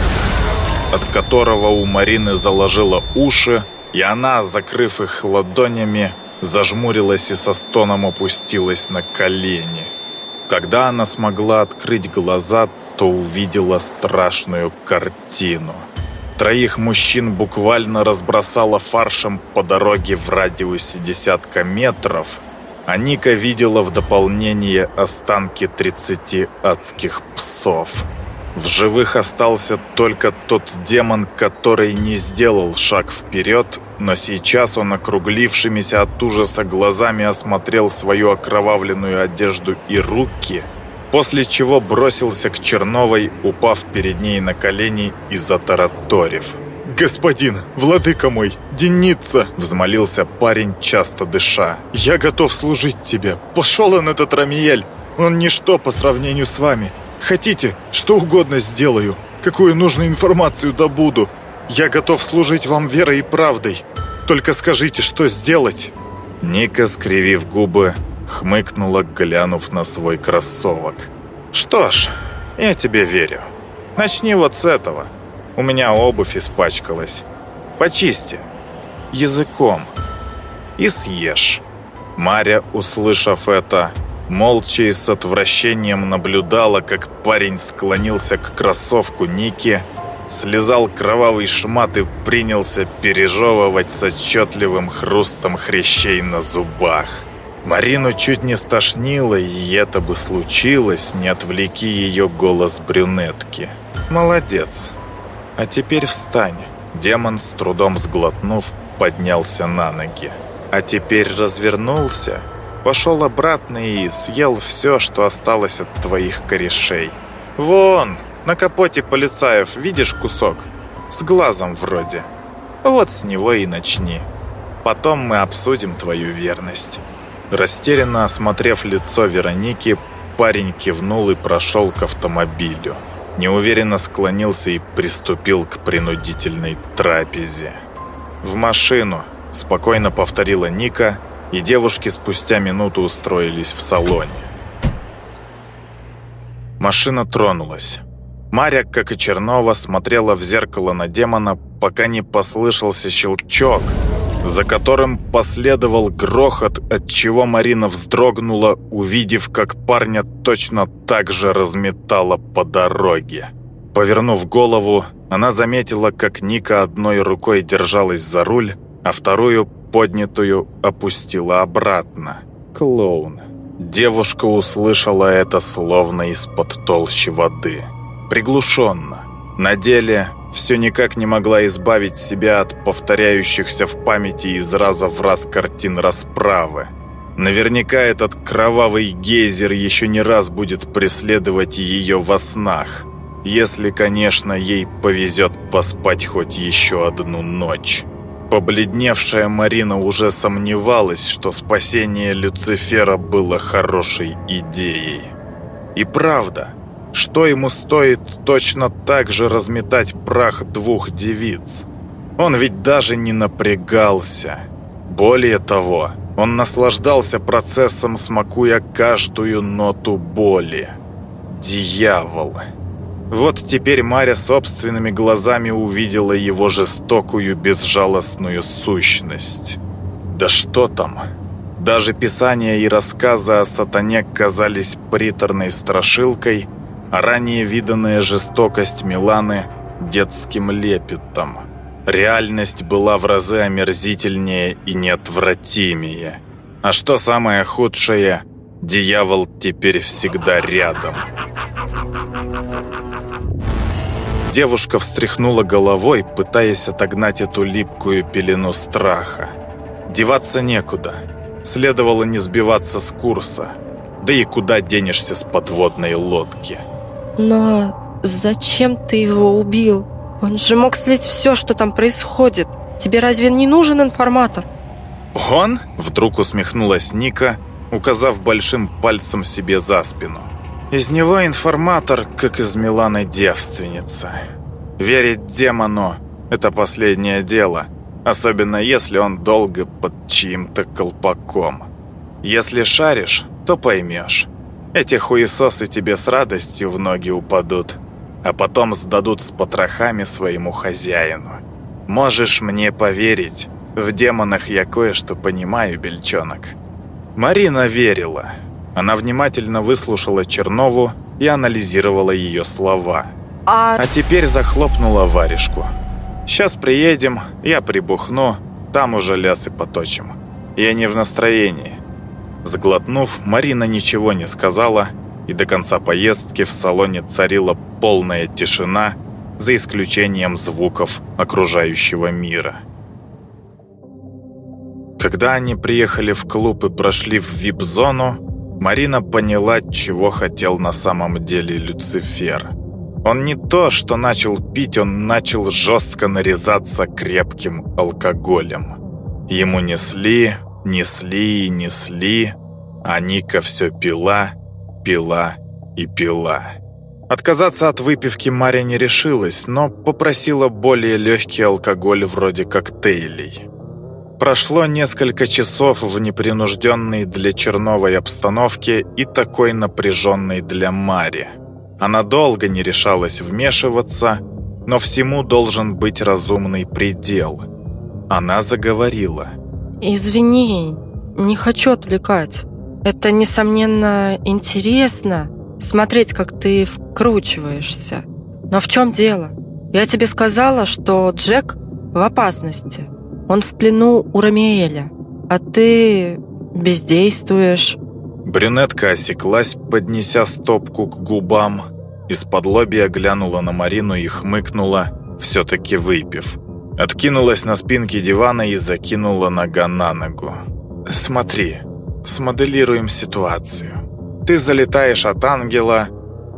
от которого у Марины заложило уши, и она, закрыв их ладонями, зажмурилась и со стоном опустилась на колени. Когда она смогла открыть глаза, то увидела страшную картину. Троих мужчин буквально разбросало фаршем по дороге в радиусе десятка метров, а Ника видела в дополнение останки 30 адских псов – в живых остался только тот демон, который не сделал шаг вперед, но сейчас он округлившимися от ужаса глазами осмотрел свою окровавленную одежду и руки, после чего бросился к Черновой, упав перед ней на колени и затараторив. «Господин, владыка мой, Деница!» — взмолился парень, часто дыша. «Я готов служить тебе. Пошел он, этот Рамиель. Он ничто по сравнению с вами. Хотите, что угодно сделаю, какую нужную информацию добуду. Я готов служить вам верой и правдой. Только скажите, что сделать?» Ника, скривив губы, хмыкнула, глянув на свой кроссовок. «Что ж, я тебе верю. Начни вот с этого. У меня обувь испачкалась. Почисти. Языком. и съешь». Маря, услышав это, молча и с отвращением наблюдала, как парень склонился к кроссовку Ники, слезал кровавый шмат и принялся пережевывать с отчетливым хрустом хрящей на зубах. Марину чуть не стошнило, и это бы случилось, не отвлеки ее голос брюнетки. «Молодец. А теперь встань». Демон, с трудом сглотнув, поднялся на ноги. А теперь развернулся, пошел обратно и съел все, что осталось от твоих корешей. «Вон, на капоте полицаев видишь кусок? С глазом вроде. Вот с него и начни. Потом мы обсудим твою верность». Растерянно осмотрев лицо Вероники, парень кивнул и прошел к автомобилю. Неуверенно склонился и приступил к принудительной трапезе. «В машину!» – спокойно повторила Ника, и девушки спустя минуту устроились в салоне. Машина тронулась. Маря, как и Чернова, смотрела в зеркало на демона, пока не послышался щелчок – за которым последовал грохот, от чего Марина вздрогнула, увидев, как парня точно так же разметало по дороге. Повернув голову, она заметила, как Ника одной рукой держалась за руль, а вторую, поднятую, опустила обратно. Клоун. Девушка услышала это словно из-под толщи воды. Приглушенно. На деле все никак не могла избавить себя от повторяющихся в памяти из раза в раз картин расправы. Наверняка этот кровавый гейзер еще не раз будет преследовать ее во снах, если, конечно, ей повезет поспать хоть еще одну ночь. Побледневшая Марина уже сомневалась, что спасение Люцифера было хорошей идеей. И правда – что ему стоит точно так же разметать прах двух девиц? Он ведь даже не напрягался. Более того, он наслаждался процессом, смакуя каждую ноту боли. Дьявол. Вот теперь Маря собственными глазами увидела его жестокую, безжалостную сущность. Да что там? Даже писания и рассказы о сатане казались приторной страшилкой – а ранее виданная жестокость Миланы детским лепетом. Реальность была в разы омерзительнее и неотвратимее. А что самое худшее, дьявол теперь всегда рядом. Девушка встряхнула головой, пытаясь отогнать эту липкую пелену страха. Деваться некуда. Следовало не сбиваться с курса. Да и куда денешься с подводной лодки? Но зачем ты его убил? Он же мог слить все, что там происходит. Тебе разве не нужен информатор? Он? Вдруг усмехнулась Ника, указав большим пальцем себе за спину. Из него информатор, как из Миланы девственница. Верить демону – это последнее дело, особенно если он долго под чьим-то колпаком. Если шаришь, то поймешь. Эти хуесосы тебе с радостью в ноги упадут, а потом сдадут с потрохами своему хозяину. Можешь мне поверить, в демонах я кое-что понимаю, бельчонок». Марина верила. Она внимательно выслушала Чернову и анализировала ее слова. А, а теперь захлопнула варежку. «Сейчас приедем, я прибухну, там уже лясы поточим. Я не в настроении. Сглотнув, Марина ничего не сказала, и до конца поездки в салоне царила полная тишина, за исключением звуков окружающего мира. Когда они приехали в клуб и прошли в вип-зону, Марина поняла, чего хотел на самом деле Люцифер. Он не то, что начал пить, он начал жестко нарезаться крепким алкоголем. Ему несли, Несли и несли, а Ника все пила, пила и пила. Отказаться от выпивки Мария не решилась, но попросила более легкий алкоголь вроде коктейлей. Прошло несколько часов в непринужденной для Черновой обстановке и такой напряженной для Мари. Она долго не решалась вмешиваться, но всему должен быть разумный предел. Она заговорила – Извини, не хочу отвлекать. Это, несомненно, интересно, смотреть, как ты вкручиваешься. Но в чем дело? Я тебе сказала, что Джек в опасности. Он в плену у Рамиэля, а ты бездействуешь. Брюнетка осеклась, поднеся стопку к губам. Из-под лобья глянула на Марину и хмыкнула, все-таки выпив. Откинулась на спинке дивана и закинула нога на ногу. «Смотри, смоделируем ситуацию. Ты залетаешь от ангела.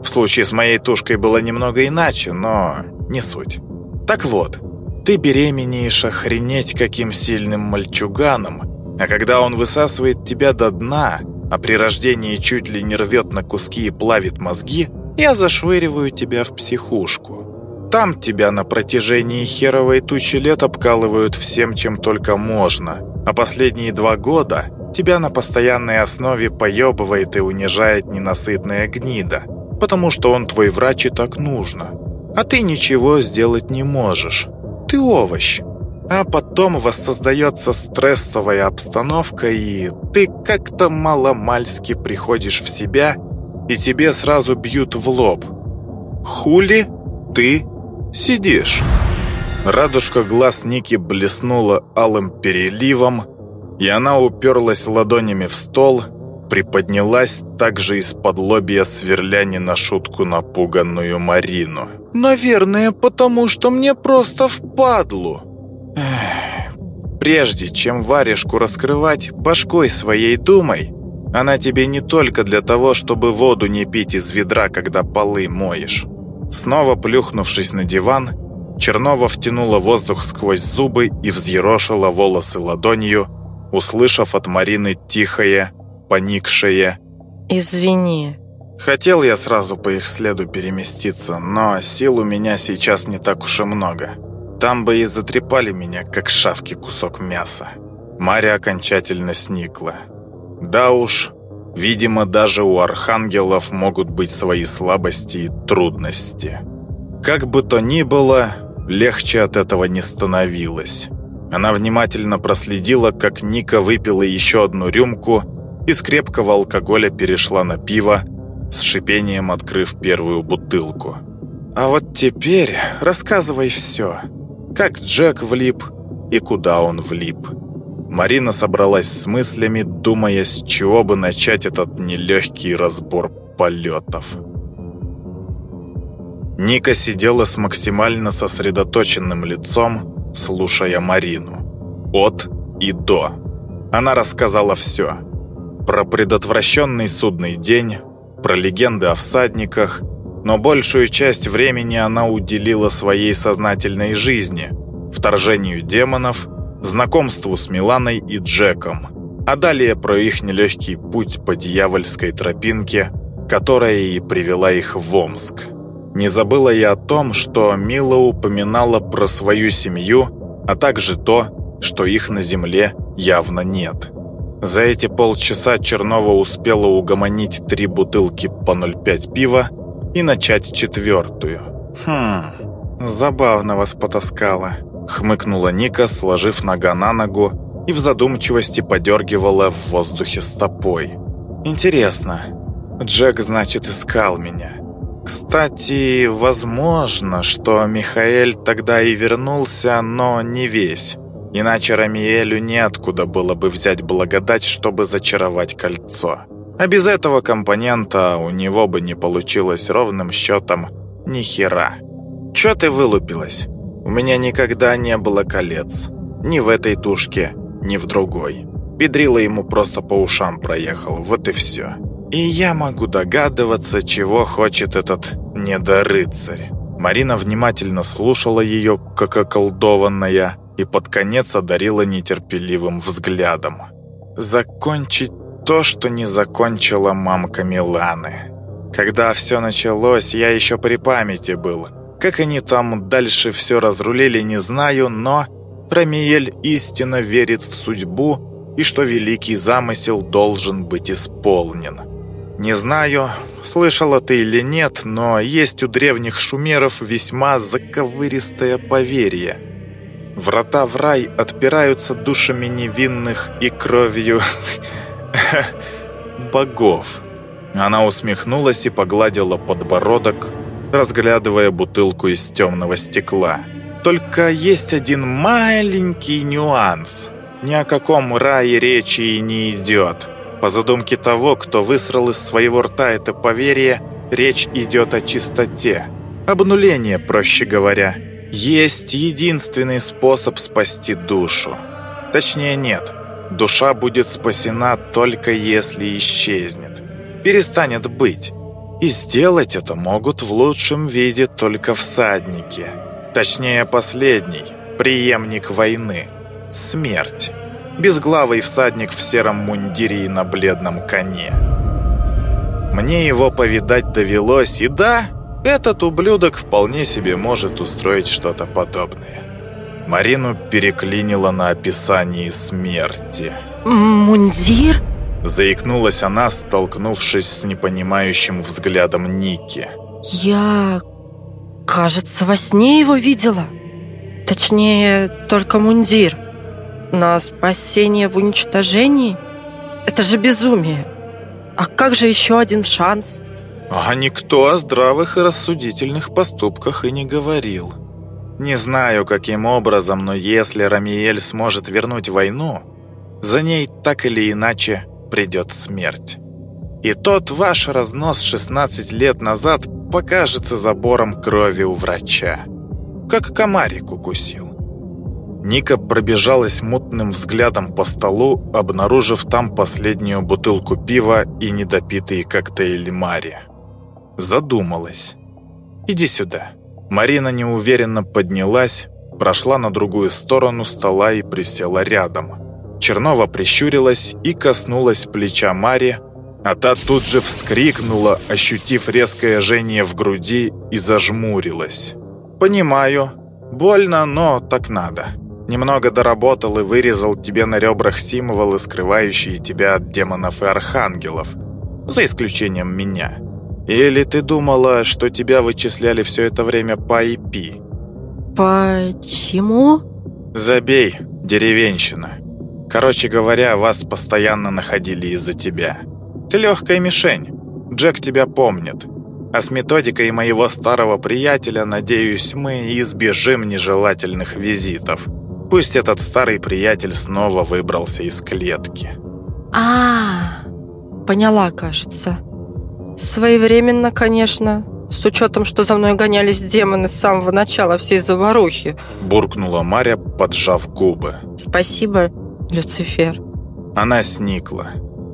В случае с моей тушкой было немного иначе, но не суть. Так вот, ты беременеешь охренеть каким сильным мальчуганом, а когда он высасывает тебя до дна, а при рождении чуть ли не рвет на куски и плавит мозги, я зашвыриваю тебя в психушку. Там тебя на протяжении херовой тучи лет обкалывают всем, чем только можно, а последние два года тебя на постоянной основе поебывает и унижает ненасытная гнида, потому что он твой врач и так нужно. А ты ничего сделать не можешь. Ты овощ. А потом воссоздается стрессовая обстановка, и ты как-то маломальски приходишь в себя, и тебе сразу бьют в лоб. Хули ты сидишь? Радужка глаз Ники блеснула алым переливом, и она уперлась ладонями в стол, приподнялась также из-под лобья сверля не на шутку напуганную Марину. «Наверное, потому что мне просто впадлу». Эх, прежде чем варежку раскрывать, башкой своей думай. Она тебе не только для того, чтобы воду не пить из ведра, когда полы моешь. Снова плюхнувшись на диван, Чернова втянула воздух сквозь зубы и взъерошила волосы ладонью, услышав от Марины тихое, поникшее «Извини». Хотел я сразу по их следу переместиться, но сил у меня сейчас не так уж и много. Там бы и затрепали меня, как шавки кусок мяса. Мария окончательно сникла. Да уж, видимо, даже у архангелов могут быть свои слабости и трудности. Как бы то ни было, легче от этого не становилось. Она внимательно проследила, как Ника выпила еще одну рюмку и с крепкого алкоголя перешла на пиво, с шипением открыв первую бутылку. «А вот теперь рассказывай все», как Джек влип и куда он влип. Марина собралась с мыслями, думая, с чего бы начать этот нелегкий разбор полетов. Ника сидела с максимально сосредоточенным лицом, слушая Марину. От и до. Она рассказала все. Про предотвращенный судный день, про легенды о всадниках – но большую часть времени она уделила своей сознательной жизни, вторжению демонов, знакомству с Миланой и Джеком, а далее про их нелегкий путь по дьявольской тропинке, которая и привела их в Омск. Не забыла я о том, что Мила упоминала про свою семью, а также то, что их на земле явно нет. За эти полчаса Чернова успела угомонить три бутылки по 0,5 пива, и начать четвертую. «Хм, забавно вас потаскала», — хмыкнула Ника, сложив нога на ногу и в задумчивости подергивала в воздухе стопой. «Интересно, Джек, значит, искал меня. Кстати, возможно, что Михаэль тогда и вернулся, но не весь. Иначе Рамиэлю неоткуда было бы взять благодать, чтобы зачаровать кольцо. А без этого компонента у него бы не получилось ровным счетом ни хера. Чё ты вылупилась? У меня никогда не было колец. Ни в этой тушке, ни в другой. Педрила ему просто по ушам проехал, вот и все. И я могу догадываться, чего хочет этот недорыцарь. Марина внимательно слушала ее, как околдованная, и под конец одарила нетерпеливым взглядом. «Закончить то, что не закончила мамка Миланы. Когда все началось, я еще при памяти был. Как они там дальше все разрулили, не знаю, но Рамиель истинно верит в судьбу и что великий замысел должен быть исполнен. Не знаю, слышала ты или нет, но есть у древних шумеров весьма заковыристое поверье. Врата в рай отпираются душами невинных и кровью богов. Она усмехнулась и погладила подбородок, разглядывая бутылку из темного стекла. Только есть один маленький нюанс. Ни о каком рае речи и не идет. По задумке того, кто высрал из своего рта это поверье, речь идет о чистоте. Обнуление, проще говоря. Есть единственный способ спасти душу. Точнее, нет. Душа будет спасена только если исчезнет. Перестанет быть. И сделать это могут в лучшем виде только всадники. Точнее, последний, преемник войны. Смерть. Безглавый всадник в сером мундире и на бледном коне. Мне его повидать довелось, и да, этот ублюдок вполне себе может устроить что-то подобное. Марину переклинило на описании смерти. «Мундир?» Заикнулась она, столкнувшись с непонимающим взглядом Ники. «Я, кажется, во сне его видела. Точнее, только мундир. Но спасение в уничтожении – это же безумие. А как же еще один шанс?» А никто о здравых и рассудительных поступках и не говорил. Не знаю, каким образом, но если Рамиэль сможет вернуть войну, за ней так или иначе придет смерть. И тот ваш разнос 16 лет назад покажется забором крови у врача. Как комарик укусил. Ника пробежалась мутным взглядом по столу, обнаружив там последнюю бутылку пива и недопитые коктейли Мари. Задумалась. «Иди сюда». Марина неуверенно поднялась, прошла на другую сторону стола и присела рядом. Чернова прищурилась и коснулась плеча Мари, а та тут же вскрикнула, ощутив резкое жжение в груди и зажмурилась. «Понимаю. Больно, но так надо. Немного доработал и вырезал тебе на ребрах символы, скрывающие тебя от демонов и архангелов. За исключением меня. Или ты думала, что тебя вычисляли все это время по IP? Почему? Забей, деревенщина. Короче говоря, вас постоянно находили из-за тебя. Ты легкая мишень. Джек тебя помнит. А с методикой моего старого приятеля, надеюсь, мы избежим нежелательных визитов. Пусть этот старый приятель снова выбрался из клетки. А, -а, -а поняла, кажется. Своевременно, конечно, с учетом, что за мной гонялись демоны с самого начала всей заварухи. Буркнула Маря, поджав губы. Спасибо, Люцифер. Она сникла.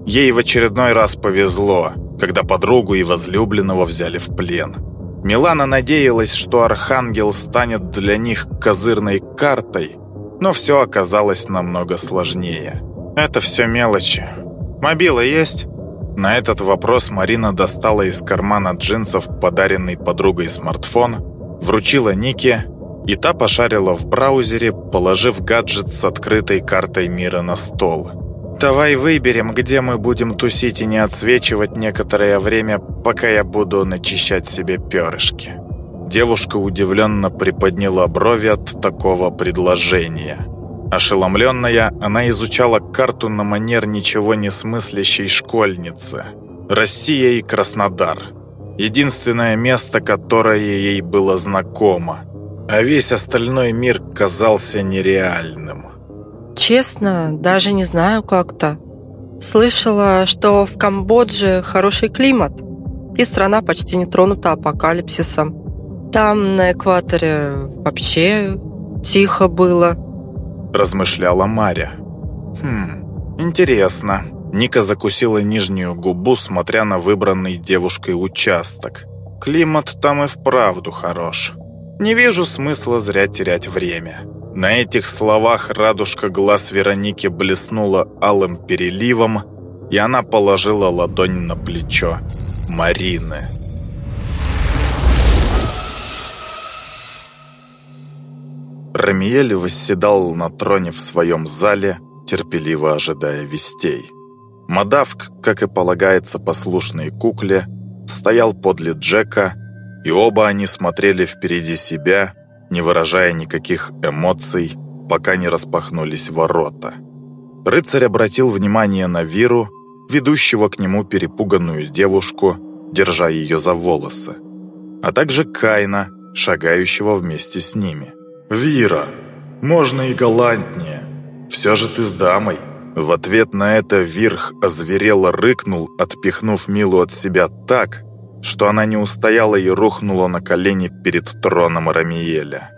Ей в очередной раз повезло, когда подругу и возлюбленного взяли в плен. Милана надеялась, что Архангел станет для них козырной картой, но все оказалось намного сложнее. Это все мелочи. Мобила есть? На этот вопрос Марина достала из кармана джинсов подаренный подругой смартфон, вручила Нике, и та пошарила в браузере, положив гаджет с открытой картой мира на стол. «Давай выберем, где мы будем тусить и не отсвечивать некоторое время, пока я буду начищать себе перышки». Девушка удивленно приподняла брови от такого предложения – Ошеломленная, она изучала карту на манер ничего не смыслящей школьницы. Россия и Краснодар. Единственное место, которое ей было знакомо. А весь остальной мир казался нереальным. Честно, даже не знаю как-то. Слышала, что в Камбодже хороший климат, и страна почти не тронута апокалипсисом. Там на экваторе вообще тихо было размышляла Маря. Хм, интересно. Ника закусила нижнюю губу, смотря на выбранный девушкой участок. Климат там и вправду хорош. Не вижу смысла зря терять время. На этих словах радужка глаз Вероники блеснула алым переливом, и она положила ладонь на плечо Марины. Рамиэль восседал на троне в своем зале, терпеливо ожидая вестей. Мадавк, как и полагается послушной кукле, стоял подле Джека, и оба они смотрели впереди себя, не выражая никаких эмоций, пока не распахнулись ворота. Рыцарь обратил внимание на Виру, ведущего к нему перепуганную девушку, держа ее за волосы, а также Кайна, шагающего вместе с ними. «Вира, можно и галантнее. Все же ты с дамой». В ответ на это Вирх озверело рыкнул, отпихнув Милу от себя так, что она не устояла и рухнула на колени перед троном Рамиеля.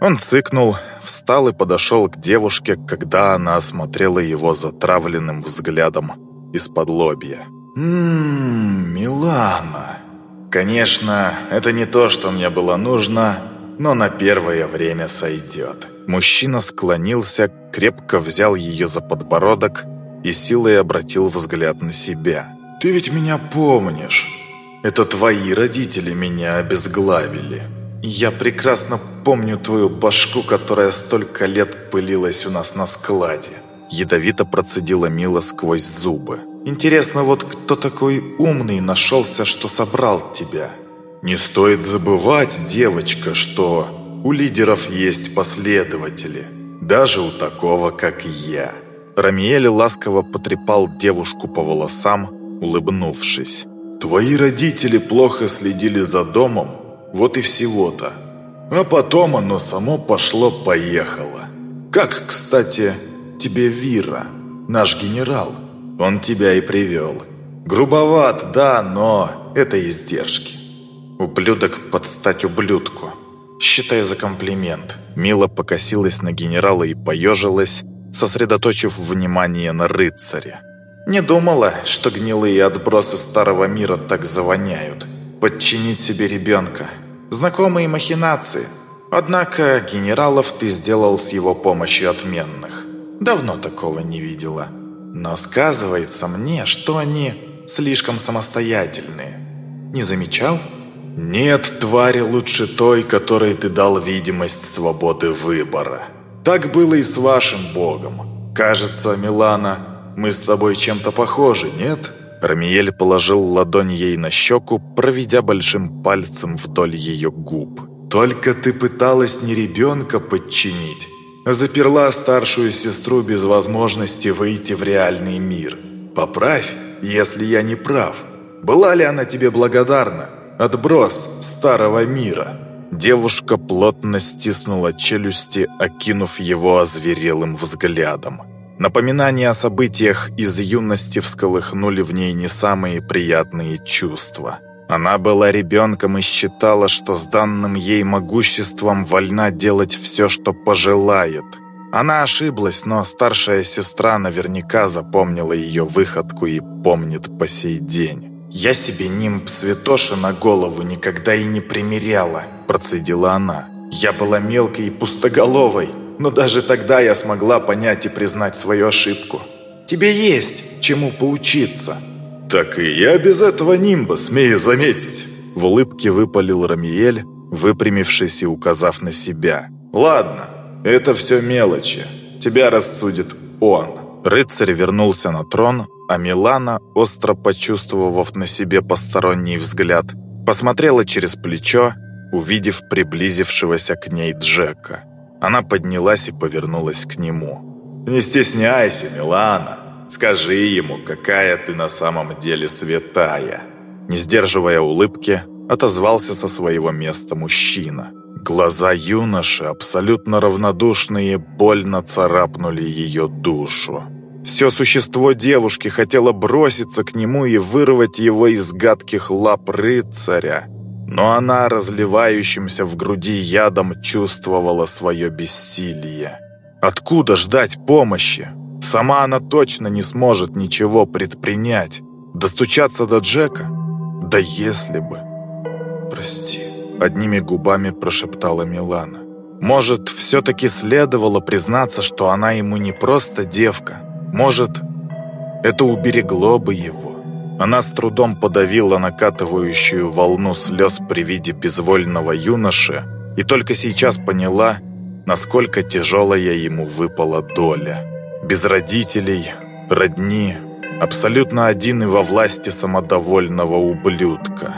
Он цыкнул, встал и подошел к девушке, когда она осмотрела его затравленным взглядом из-под лобья. «Ммм, Милана. Конечно, это не то, что мне было нужно, но на первое время сойдет». Мужчина склонился, крепко взял ее за подбородок и силой обратил взгляд на себя. «Ты ведь меня помнишь. Это твои родители меня обезглавили. Я прекрасно помню твою башку, которая столько лет пылилась у нас на складе». Ядовито процедила Мила сквозь зубы. «Интересно, вот кто такой умный нашелся, что собрал тебя? Не стоит забывать, девочка, что у лидеров есть последователи, даже у такого, как я». Рамиэль ласково потрепал девушку по волосам, улыбнувшись. «Твои родители плохо следили за домом, вот и всего-то. А потом оно само пошло-поехало. Как, кстати, тебе Вира, наш генерал? Он тебя и привел. Грубоват, да, но это издержки. Ублюдок под стать ублюдку. Считай за комплимент. Мила покосилась на генерала и поежилась, сосредоточив внимание на рыцаре. Не думала, что гнилые отбросы старого мира так завоняют. Подчинить себе ребенка. Знакомые махинации. Однако генералов ты сделал с его помощью отменных. Давно такого не видела. Но сказывается мне, что они слишком самостоятельные. Не замечал? Нет твари лучше той, которой ты дал видимость свободы выбора. Так было и с вашим богом. Кажется, Милана, мы с тобой чем-то похожи, нет?» Рамиель положил ладонь ей на щеку, проведя большим пальцем вдоль ее губ. «Только ты пыталась не ребенка подчинить, а заперла старшую сестру без возможности выйти в реальный мир. Поправь, если я не прав. Была ли она тебе благодарна? Отброс старого мира». Девушка плотно стиснула челюсти, окинув его озверелым взглядом. Напоминания о событиях из юности всколыхнули в ней не самые приятные чувства. Она была ребенком и считала, что с данным ей могуществом вольна делать все, что пожелает. Она ошиблась, но старшая сестра наверняка запомнила ее выходку и помнит по сей день. «Я себе нимб святоши на голову никогда и не примеряла», – процедила она. «Я была мелкой и пустоголовой, но даже тогда я смогла понять и признать свою ошибку. Тебе есть чему поучиться». «Так и я без этого нимба, смею заметить». В улыбке выпалил Рамиель, выпрямившись и указав на себя. «Ладно, это все мелочи. Тебя рассудит он». Рыцарь вернулся на трон, а Милана, остро почувствовав на себе посторонний взгляд, посмотрела через плечо, увидев приблизившегося к ней Джека. Она поднялась и повернулась к нему. «Не стесняйся, Милана. Скажи ему, какая ты на самом деле святая». Не сдерживая улыбки, отозвался со своего места мужчина. Глаза юноши, абсолютно равнодушные, больно царапнули ее душу. Все существо девушки хотело броситься к нему и вырвать его из гадких лап рыцаря но она разливающимся в груди ядом чувствовала свое бессилие. Откуда ждать помощи? Сама она точно не сможет ничего предпринять. Достучаться до Джека? Да если бы. «Прости», — одними губами прошептала Милана. Может, все-таки следовало признаться, что она ему не просто девка. Может, это уберегло бы его. Она с трудом подавила накатывающую волну слез при виде безвольного юноши и только сейчас поняла, насколько тяжелая ему выпала доля. Без родителей, родни, абсолютно один и во власти самодовольного ублюдка.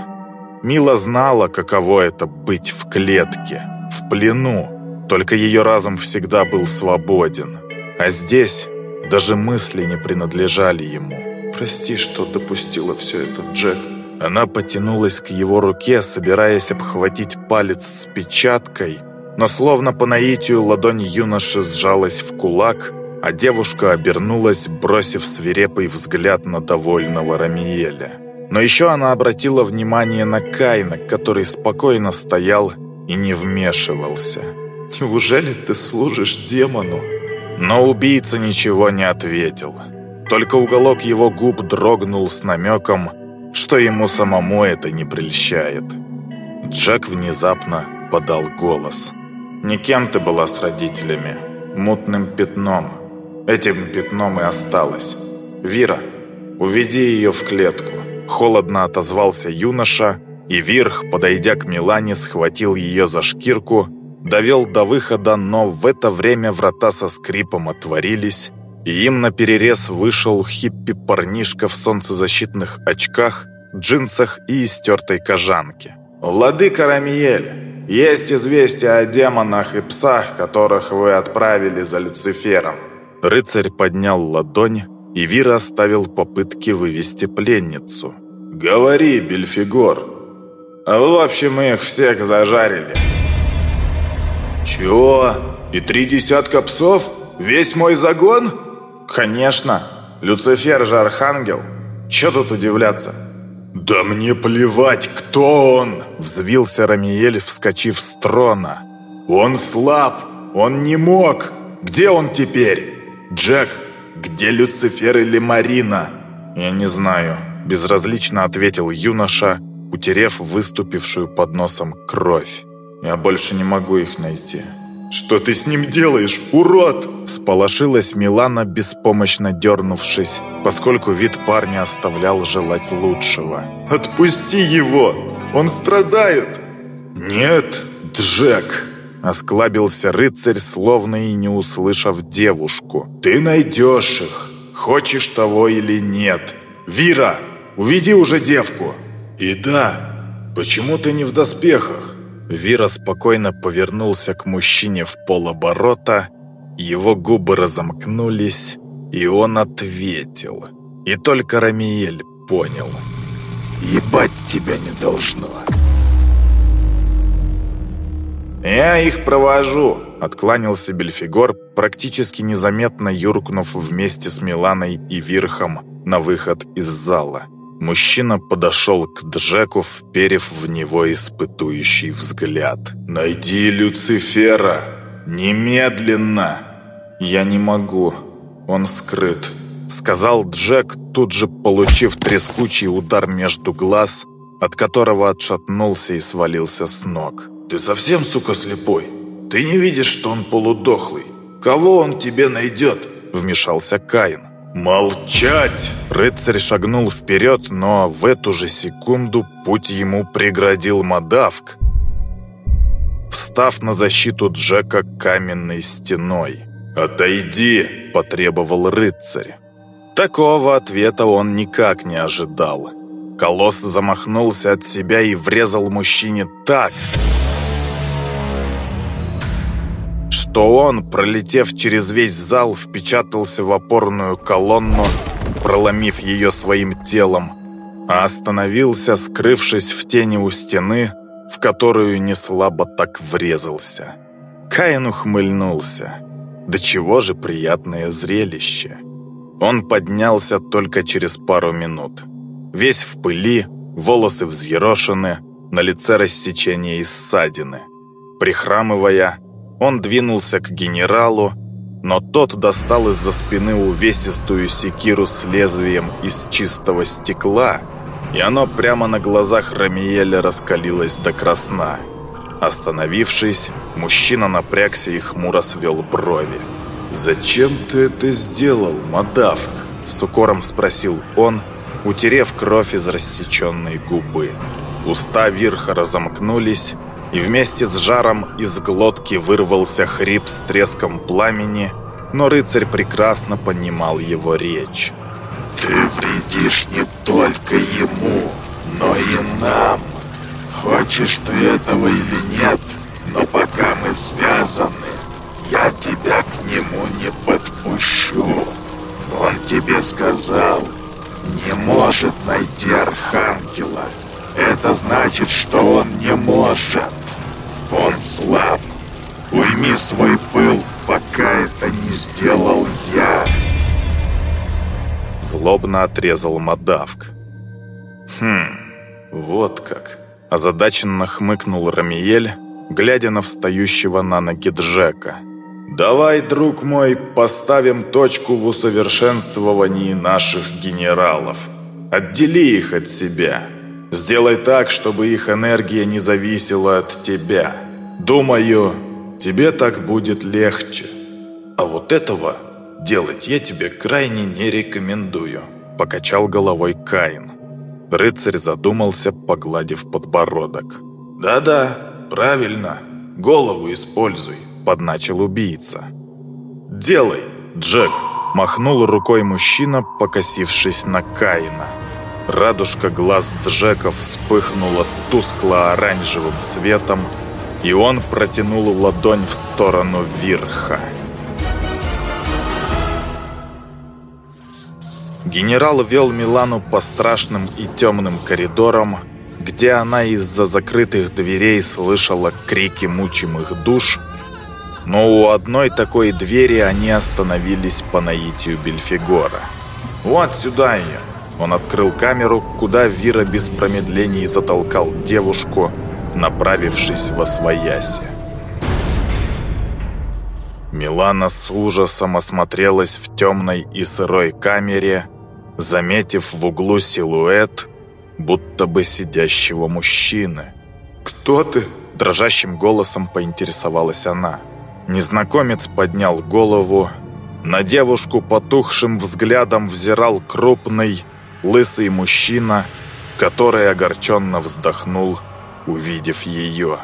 Мила знала, каково это быть в клетке, в плену, Только ее разум всегда был свободен. А здесь даже мысли не принадлежали ему. «Прости, что допустила все это, Джек». Она потянулась к его руке, собираясь обхватить палец с печаткой, но словно по наитию ладонь юноши сжалась в кулак, а девушка обернулась, бросив свирепый взгляд на довольного Рамиеля. Но еще она обратила внимание на Кайна, который спокойно стоял и не вмешивался. «Неужели ты служишь демону?» Но убийца ничего не ответил. Только уголок его губ дрогнул с намеком, что ему самому это не прельщает. Джек внезапно подал голос. «Не кем ты была с родителями, мутным пятном. Этим пятном и осталось. Вира, уведи ее в клетку». Холодно отозвался юноша, и Вирх, подойдя к Милане, схватил ее за шкирку, довел до выхода, но в это время врата со скрипом отворились, и им наперерез вышел хиппи-парнишка в солнцезащитных очках, джинсах и истертой кожанке. «Владыка Рамиель, есть известия о демонах и псах, которых вы отправили за Люцифером». Рыцарь поднял ладонь, и Вира оставил попытки вывести пленницу. «Говори, Бельфигор. А в общем, мы их всех зажарили». «Чего? И три десятка псов? Весь мой загон?» «Конечно. Люцифер же архангел. Че тут удивляться?» «Да мне плевать, кто он!» Взвился Рамиель, вскочив с трона. «Он слаб! Он не мог! Где он теперь? Джек, где Люцифер или Марина?» «Я не знаю», – безразлично ответил юноша, утерев выступившую под носом кровь. «Я больше не могу их найти». «Что ты с ним делаешь, урод?» Сполошилась Милана, беспомощно дернувшись, поскольку вид парня оставлял желать лучшего. «Отпусти его! Он страдает!» «Нет, Джек!» Осклабился рыцарь, словно и не услышав девушку. «Ты найдешь их, хочешь того или нет. Вира, уведи уже девку!» «И да, почему ты не в доспехах?» Вира спокойно повернулся к мужчине в полоборота, его губы разомкнулись, и он ответил. И только Рамиель понял. «Ебать тебя не должно!» «Я их провожу», — откланялся Бельфигор, практически незаметно юркнув вместе с Миланой и Вирхом на выход из зала. Мужчина подошел к Джеку, вперев в него испытующий взгляд. «Найди Люцифера! Немедленно!» «Я не могу. Он скрыт», — сказал Джек, тут же получив трескучий удар между глаз, от которого отшатнулся и свалился с ног. «Ты совсем, сука, слепой? Ты не видишь, что он полудохлый? Кого он тебе найдет?» — вмешался Каин. «Молчать!» Рыцарь шагнул вперед, но в эту же секунду путь ему преградил Мадавк, встав на защиту Джека каменной стеной. «Отойди!» – потребовал рыцарь. Такого ответа он никак не ожидал. Колосс замахнулся от себя и врезал мужчине так, что он, пролетев через весь зал, впечатался в опорную колонну, проломив ее своим телом, а остановился, скрывшись в тени у стены, в которую неслабо так врезался. Каин ухмыльнулся. Да чего же приятное зрелище. Он поднялся только через пару минут. Весь в пыли, волосы взъерошены, на лице рассечение и ссадины. Прихрамывая, он двинулся к генералу, но тот достал из-за спины увесистую секиру с лезвием из чистого стекла, и оно прямо на глазах Рамиеля раскалилось до красна. Остановившись, мужчина напрягся и хмуро свел брови. «Зачем ты это сделал, Мадавк?» – с укором спросил он, утерев кровь из рассеченной губы. Уста Вирха разомкнулись, и вместе с жаром из глотки вырвался хрип с треском пламени, но рыцарь прекрасно понимал его речь. «Ты вредишь не только ему, но и нам. Хочешь ты этого или нет, Но пока мы связаны, я тебя к нему не подпущу. Он тебе сказал, не может найти Архангела. Это значит, что он не может. Он слаб. Уйми свой пыл, пока это не сделал я. Злобно отрезал Мадавк. Хм, вот как. Озадаченно хмыкнул Рамиель, глядя на встающего на ноги Джека. «Давай, друг мой, поставим точку в усовершенствовании наших генералов. Отдели их от себя. Сделай так, чтобы их энергия не зависела от тебя. Думаю, тебе так будет легче. А вот этого делать я тебе крайне не рекомендую», – покачал головой Каин. Рыцарь задумался, погладив подбородок. «Да-да, правильно. Голову используй», – подначил убийца. «Делай, Джек!» – махнул рукой мужчина, покосившись на Каина. Радужка глаз Джека вспыхнула тускло-оранжевым светом, и он протянул ладонь в сторону Вирха. Генерал вел Милану по страшным и темным коридорам, где она из-за закрытых дверей слышала крики мучимых душ, но у одной такой двери они остановились по наитию Бельфигора. «Вот сюда ее!» Он открыл камеру, куда Вира без промедлений затолкал девушку, направившись во свояси. Милана с ужасом осмотрелась в темной и сырой камере, заметив в углу силуэт, будто бы сидящего мужчины. «Кто ты?» – дрожащим голосом поинтересовалась она. Незнакомец поднял голову. На девушку потухшим взглядом взирал крупный, лысый мужчина, который огорченно вздохнул, увидев ее.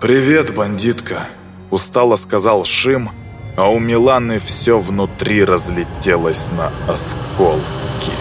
«Привет, бандитка!» – устало сказал Шим, а у Миланы все внутри разлетелось на осколки.